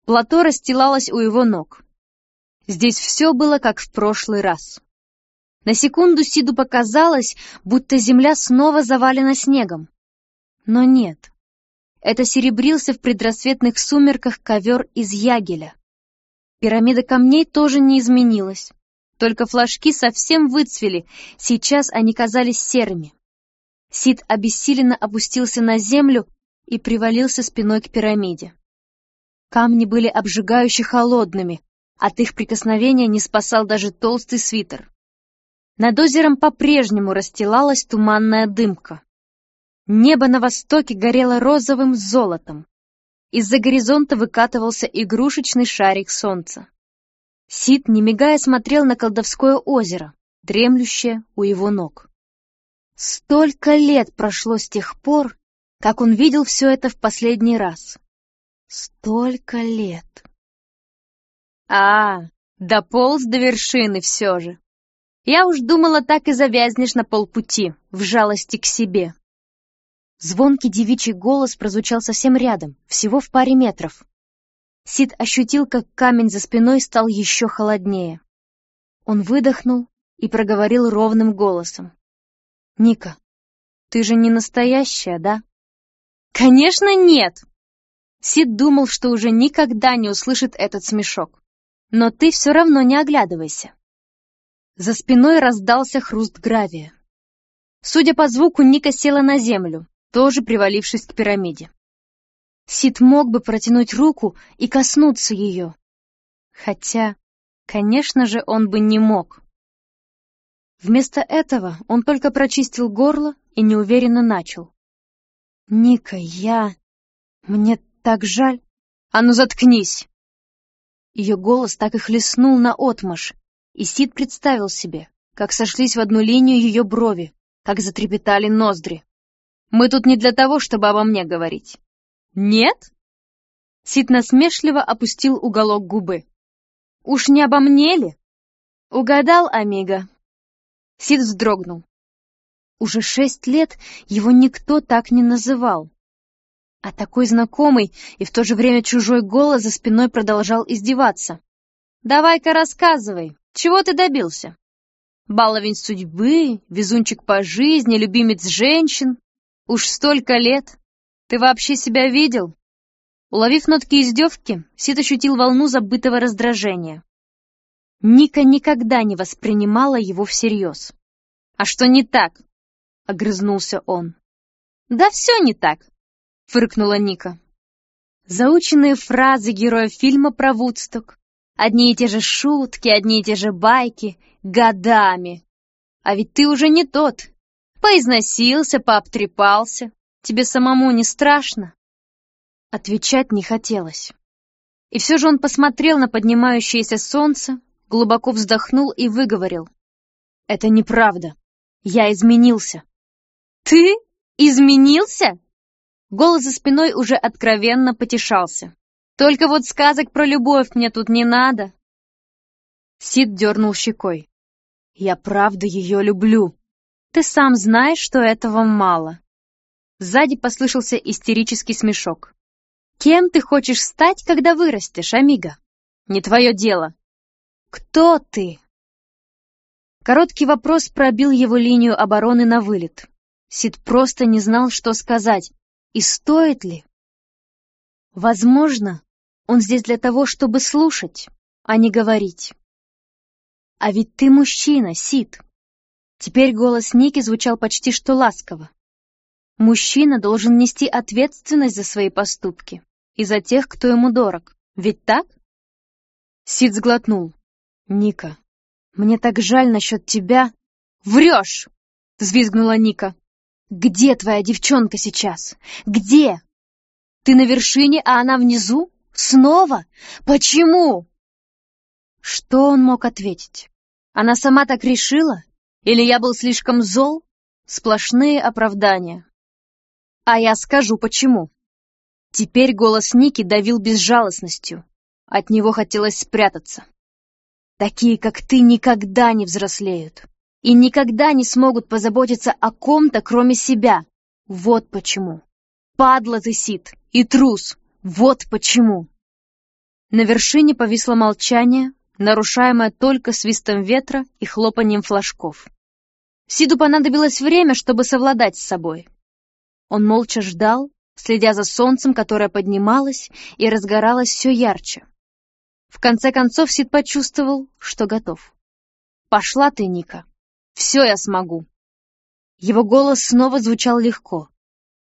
Плато расстилалось у его ног. Здесь все было как в прошлый раз. На секунду Сиду показалось, будто земля снова завалена снегом. Но нет. Это серебрился в предрассветных сумерках ковер из ягеля. Пирамида камней тоже не изменилась. Только флажки совсем выцвели, сейчас они казались серыми. Сид обессиленно опустился на землю и привалился спиной к пирамиде. Камни были обжигающе холодными, от их прикосновения не спасал даже толстый свитер. Над озером по-прежнему расстилалась туманная дымка. Небо на востоке горело розовым золотом. Из-за горизонта выкатывался игрушечный шарик солнца. Сид, не мигая, смотрел на колдовское озеро, дремлющее у его ног. Столько лет прошло с тех пор, как он видел все это в последний раз. Столько лет. А, дополз до вершины все же. Я уж думала, так и завязнешь на полпути, в жалости к себе. Звонкий девичий голос прозвучал совсем рядом, всего в паре метров. Сид ощутил, как камень за спиной стал еще холоднее. Он выдохнул и проговорил ровным голосом. «Ника, ты же не настоящая, да?» «Конечно нет!» Сид думал, что уже никогда не услышит этот смешок. «Но ты все равно не оглядывайся». За спиной раздался хруст гравия. Судя по звуку, Ника села на землю, тоже привалившись к пирамиде. Сид мог бы протянуть руку и коснуться ее. Хотя, конечно же, он бы не мог. Вместо этого он только прочистил горло и неуверенно начал. «Ника, я... Мне так жаль...» «А ну заткнись!» Ее голос так и хлестнул на отмаш, и Сид представил себе, как сошлись в одну линию ее брови, как затрепетали ноздри. «Мы тут не для того, чтобы обо мне говорить». «Нет?» Сид насмешливо опустил уголок губы. «Уж не обо мне ли?» «Угадал, Амиго?» Сид вздрогнул. Уже шесть лет его никто так не называл. А такой знакомый и в то же время чужой голос за спиной продолжал издеваться. «Давай-ка рассказывай, чего ты добился? Баловень судьбы, везунчик по жизни, любимец женщин. Уж столько лет. Ты вообще себя видел?» Уловив нотки издевки, Сид ощутил волну забытого раздражения. Ника никогда не воспринимала его всерьез. «А что не так?» — огрызнулся он. «Да все не так», — фыркнула Ника. Заученные фразы героя фильма про Вудсток. Одни и те же шутки, одни и те же байки. Годами. А ведь ты уже не тот. Поизносился, пообтрепался. Тебе самому не страшно?» Отвечать не хотелось. И все же он посмотрел на поднимающееся солнце, глубоко вздохнул и выговорил. «Это неправда. Я изменился». «Ты изменился?» Голос за спиной уже откровенно потешался. «Только вот сказок про любовь мне тут не надо». Сид дернул щекой. «Я правда ее люблю. Ты сам знаешь, что этого мало». Сзади послышался истерический смешок. «Кем ты хочешь стать, когда вырастешь, Амиго? Не твое дело. «Кто ты?» Короткий вопрос пробил его линию обороны на вылет. Сид просто не знал, что сказать. И стоит ли? Возможно, он здесь для того, чтобы слушать, а не говорить. «А ведь ты мужчина, Сид!» Теперь голос Ники звучал почти что ласково. Мужчина должен нести ответственность за свои поступки и за тех, кто ему дорог. Ведь так? Сид сглотнул. «Ника, мне так жаль насчет тебя». «Врешь!» — взвизгнула Ника. «Где твоя девчонка сейчас? Где? Ты на вершине, а она внизу? Снова? Почему?» Что он мог ответить? Она сама так решила? Или я был слишком зол? Сплошные оправдания. А я скажу, почему. Теперь голос Ники давил безжалостностью. От него хотелось спрятаться. Такие, как ты, никогда не взрослеют и никогда не смогут позаботиться о ком-то, кроме себя. Вот почему. Падла ты, Сид, и трус. Вот почему. На вершине повисло молчание, нарушаемое только свистом ветра и хлопанием флажков. Сиду понадобилось время, чтобы совладать с собой. Он молча ждал, следя за солнцем, которое поднималось и разгоралось все ярче. В конце концов Сид почувствовал, что готов. «Пошла ты, Ника. Все я смогу». Его голос снова звучал легко.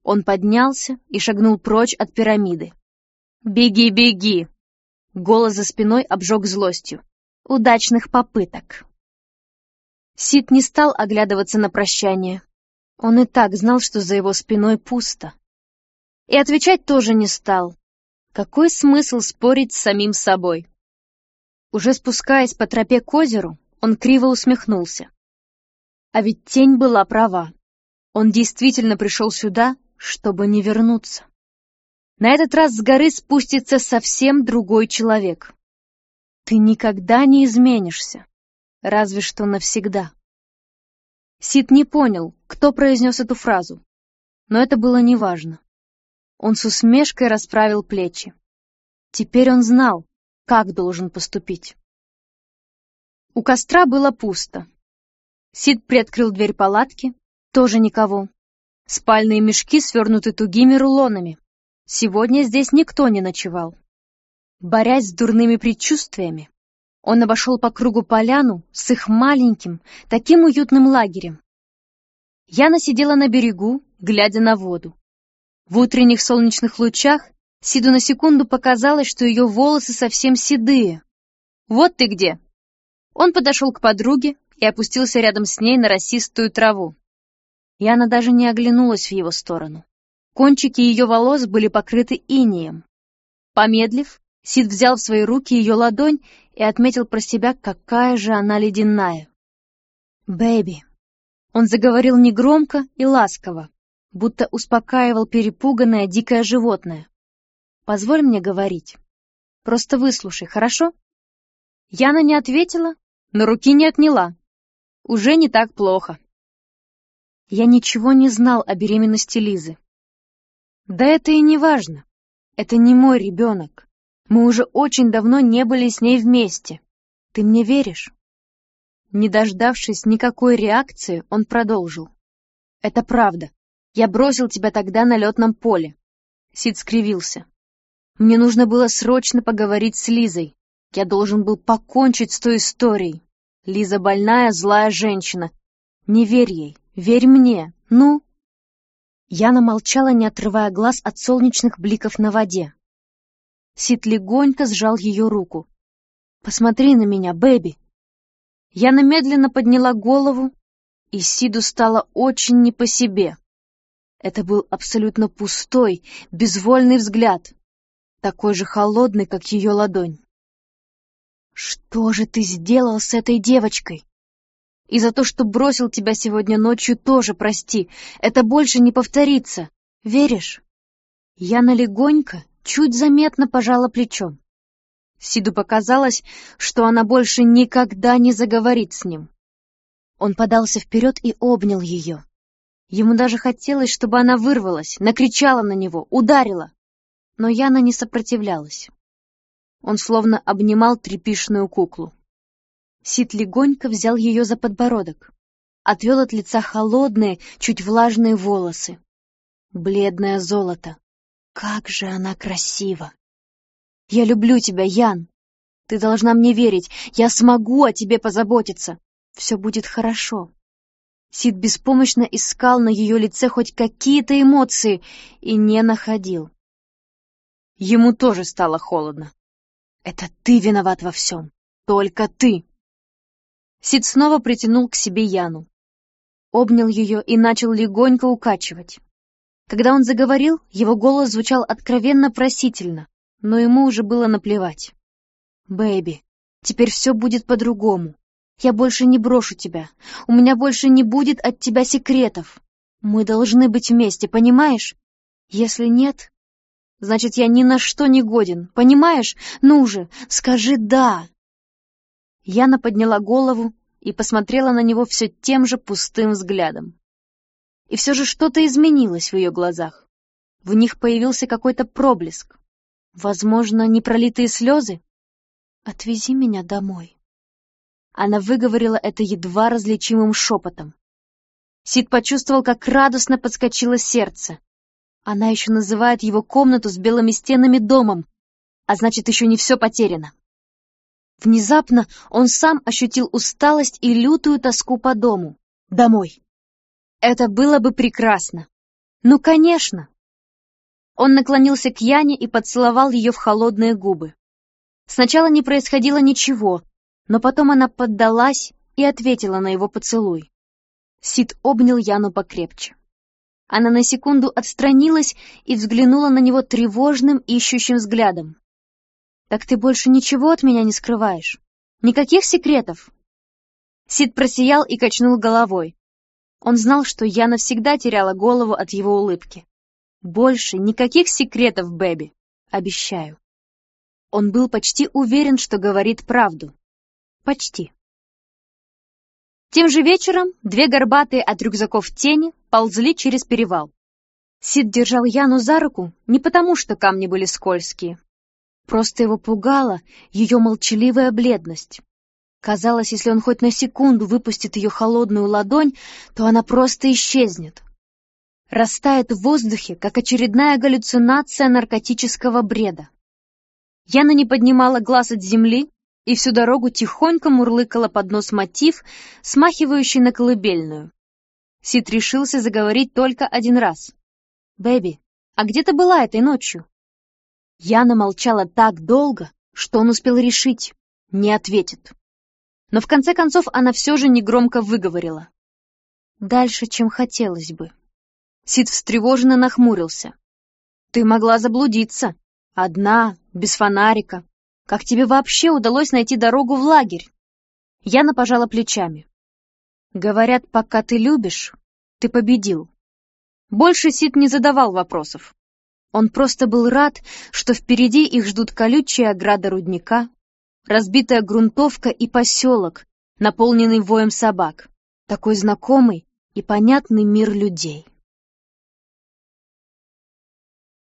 Он поднялся и шагнул прочь от пирамиды. «Беги, беги!» Голос за спиной обжег злостью. «Удачных попыток!» Сид не стал оглядываться на прощание. Он и так знал, что за его спиной пусто. И отвечать тоже не стал. Какой смысл спорить с самим собой? Уже спускаясь по тропе к озеру, он криво усмехнулся. А ведь тень была права. Он действительно пришел сюда, чтобы не вернуться. На этот раз с горы спустится совсем другой человек. Ты никогда не изменишься, разве что навсегда. Сид не понял, кто произнес эту фразу, но это было неважно. Он с усмешкой расправил плечи. Теперь он знал, как должен поступить. У костра было пусто. Сид приоткрыл дверь палатки, тоже никого. Спальные мешки свернуты тугими рулонами. Сегодня здесь никто не ночевал. Борясь с дурными предчувствиями, он обошел по кругу поляну с их маленьким, таким уютным лагерем. Яна сидела на берегу, глядя на воду. В утренних солнечных лучах Сиду на секунду показалось, что ее волосы совсем седые. «Вот ты где!» Он подошел к подруге и опустился рядом с ней на росистую траву. Яна даже не оглянулась в его сторону. Кончики ее волос были покрыты инеем. Помедлив, Сид взял в свои руки ее ладонь и отметил про себя, какая же она ледяная. «Бэби». Он заговорил негромко и ласково, будто успокаивал перепуганное дикое животное. «Позволь мне говорить. Просто выслушай, хорошо?» Яна не ответила, но руки не отняла. Уже не так плохо. Я ничего не знал о беременности Лизы. Да это и не важно. Это не мой ребенок. Мы уже очень давно не были с ней вместе. Ты мне веришь? Не дождавшись никакой реакции, он продолжил. Это правда. Я бросил тебя тогда на летном поле. Сид скривился. Мне нужно было срочно поговорить с Лизой. Я должен был покончить с той историей. Лиза больная, злая женщина. Не верь ей, верь мне. Ну? Яна молчала, не отрывая глаз от солнечных бликов на воде. Сид легонько сжал ее руку. «Посмотри на меня, Бэби!» Яна медленно подняла голову, и Сиду стало очень не по себе. Это был абсолютно пустой, безвольный взгляд, такой же холодный, как ее ладонь. «Что же ты сделал с этой девочкой?» «И за то, что бросил тебя сегодня ночью, тоже прости. Это больше не повторится. Веришь?» Яна легонько, чуть заметно пожала плечом. Сиду показалось, что она больше никогда не заговорит с ним. Он подался вперед и обнял ее. Ему даже хотелось, чтобы она вырвалась, накричала на него, ударила. Но Яна не сопротивлялась. Он словно обнимал тряпишную куклу. Сид легонько взял ее за подбородок, отвел от лица холодные, чуть влажные волосы. Бледное золото. Как же она красива! Я люблю тебя, Ян. Ты должна мне верить. Я смогу о тебе позаботиться. Все будет хорошо. Сид беспомощно искал на ее лице хоть какие-то эмоции и не находил. Ему тоже стало холодно. Это ты виноват во всем. Только ты. Сид снова притянул к себе Яну. Обнял ее и начал легонько укачивать. Когда он заговорил, его голос звучал откровенно просительно, но ему уже было наплевать. «Бэби, теперь все будет по-другому. Я больше не брошу тебя. У меня больше не будет от тебя секретов. Мы должны быть вместе, понимаешь? Если нет, Значит, я ни на что не годен, понимаешь? Ну же, скажи «да». Яна подняла голову и посмотрела на него все тем же пустым взглядом. И все же что-то изменилось в ее глазах. В них появился какой-то проблеск. Возможно, непролитые слезы? «Отвези меня домой». Она выговорила это едва различимым шепотом. Сид почувствовал, как радостно подскочило сердце. Она еще называет его комнату с белыми стенами домом, а значит, еще не все потеряно. Внезапно он сам ощутил усталость и лютую тоску по дому, домой. Это было бы прекрасно. Ну, конечно. Он наклонился к Яне и поцеловал ее в холодные губы. Сначала не происходило ничего, но потом она поддалась и ответила на его поцелуй. Сид обнял Яну покрепче. Она на секунду отстранилась и взглянула на него тревожным, ищущим взглядом. «Так ты больше ничего от меня не скрываешь? Никаких секретов?» Сид просиял и качнул головой. Он знал, что я навсегда теряла голову от его улыбки. Больше никаких секретов, Бэби, обещаю. Он был почти уверен, что говорит правду. Почти. Тем же вечером две горбатые от рюкзаков тени ползли через перевал. Сид держал Яну за руку не потому, что камни были скользкие. Просто его пугала ее молчаливая бледность. Казалось, если он хоть на секунду выпустит ее холодную ладонь, то она просто исчезнет. Растает в воздухе, как очередная галлюцинация наркотического бреда. Яна не поднимала глаз от земли и всю дорогу тихонько мурлыкала под нос мотив, смахивающий на колыбельную. Сид решился заговорить только один раз. «Бэби, а где ты была этой ночью?» Яна молчала так долго, что он успел решить, не ответит. Но в конце концов она все же негромко выговорила. «Дальше, чем хотелось бы». Сид встревоженно нахмурился. «Ты могла заблудиться. Одна, без фонарика. Как тебе вообще удалось найти дорогу в лагерь?» Яна пожала плечами. «Говорят, пока ты любишь, ты победил». Больше Сид не задавал вопросов. Он просто был рад, что впереди их ждут колючая ограда рудника, разбитая грунтовка и поселок, наполненный воем собак, такой знакомый и понятный мир людей.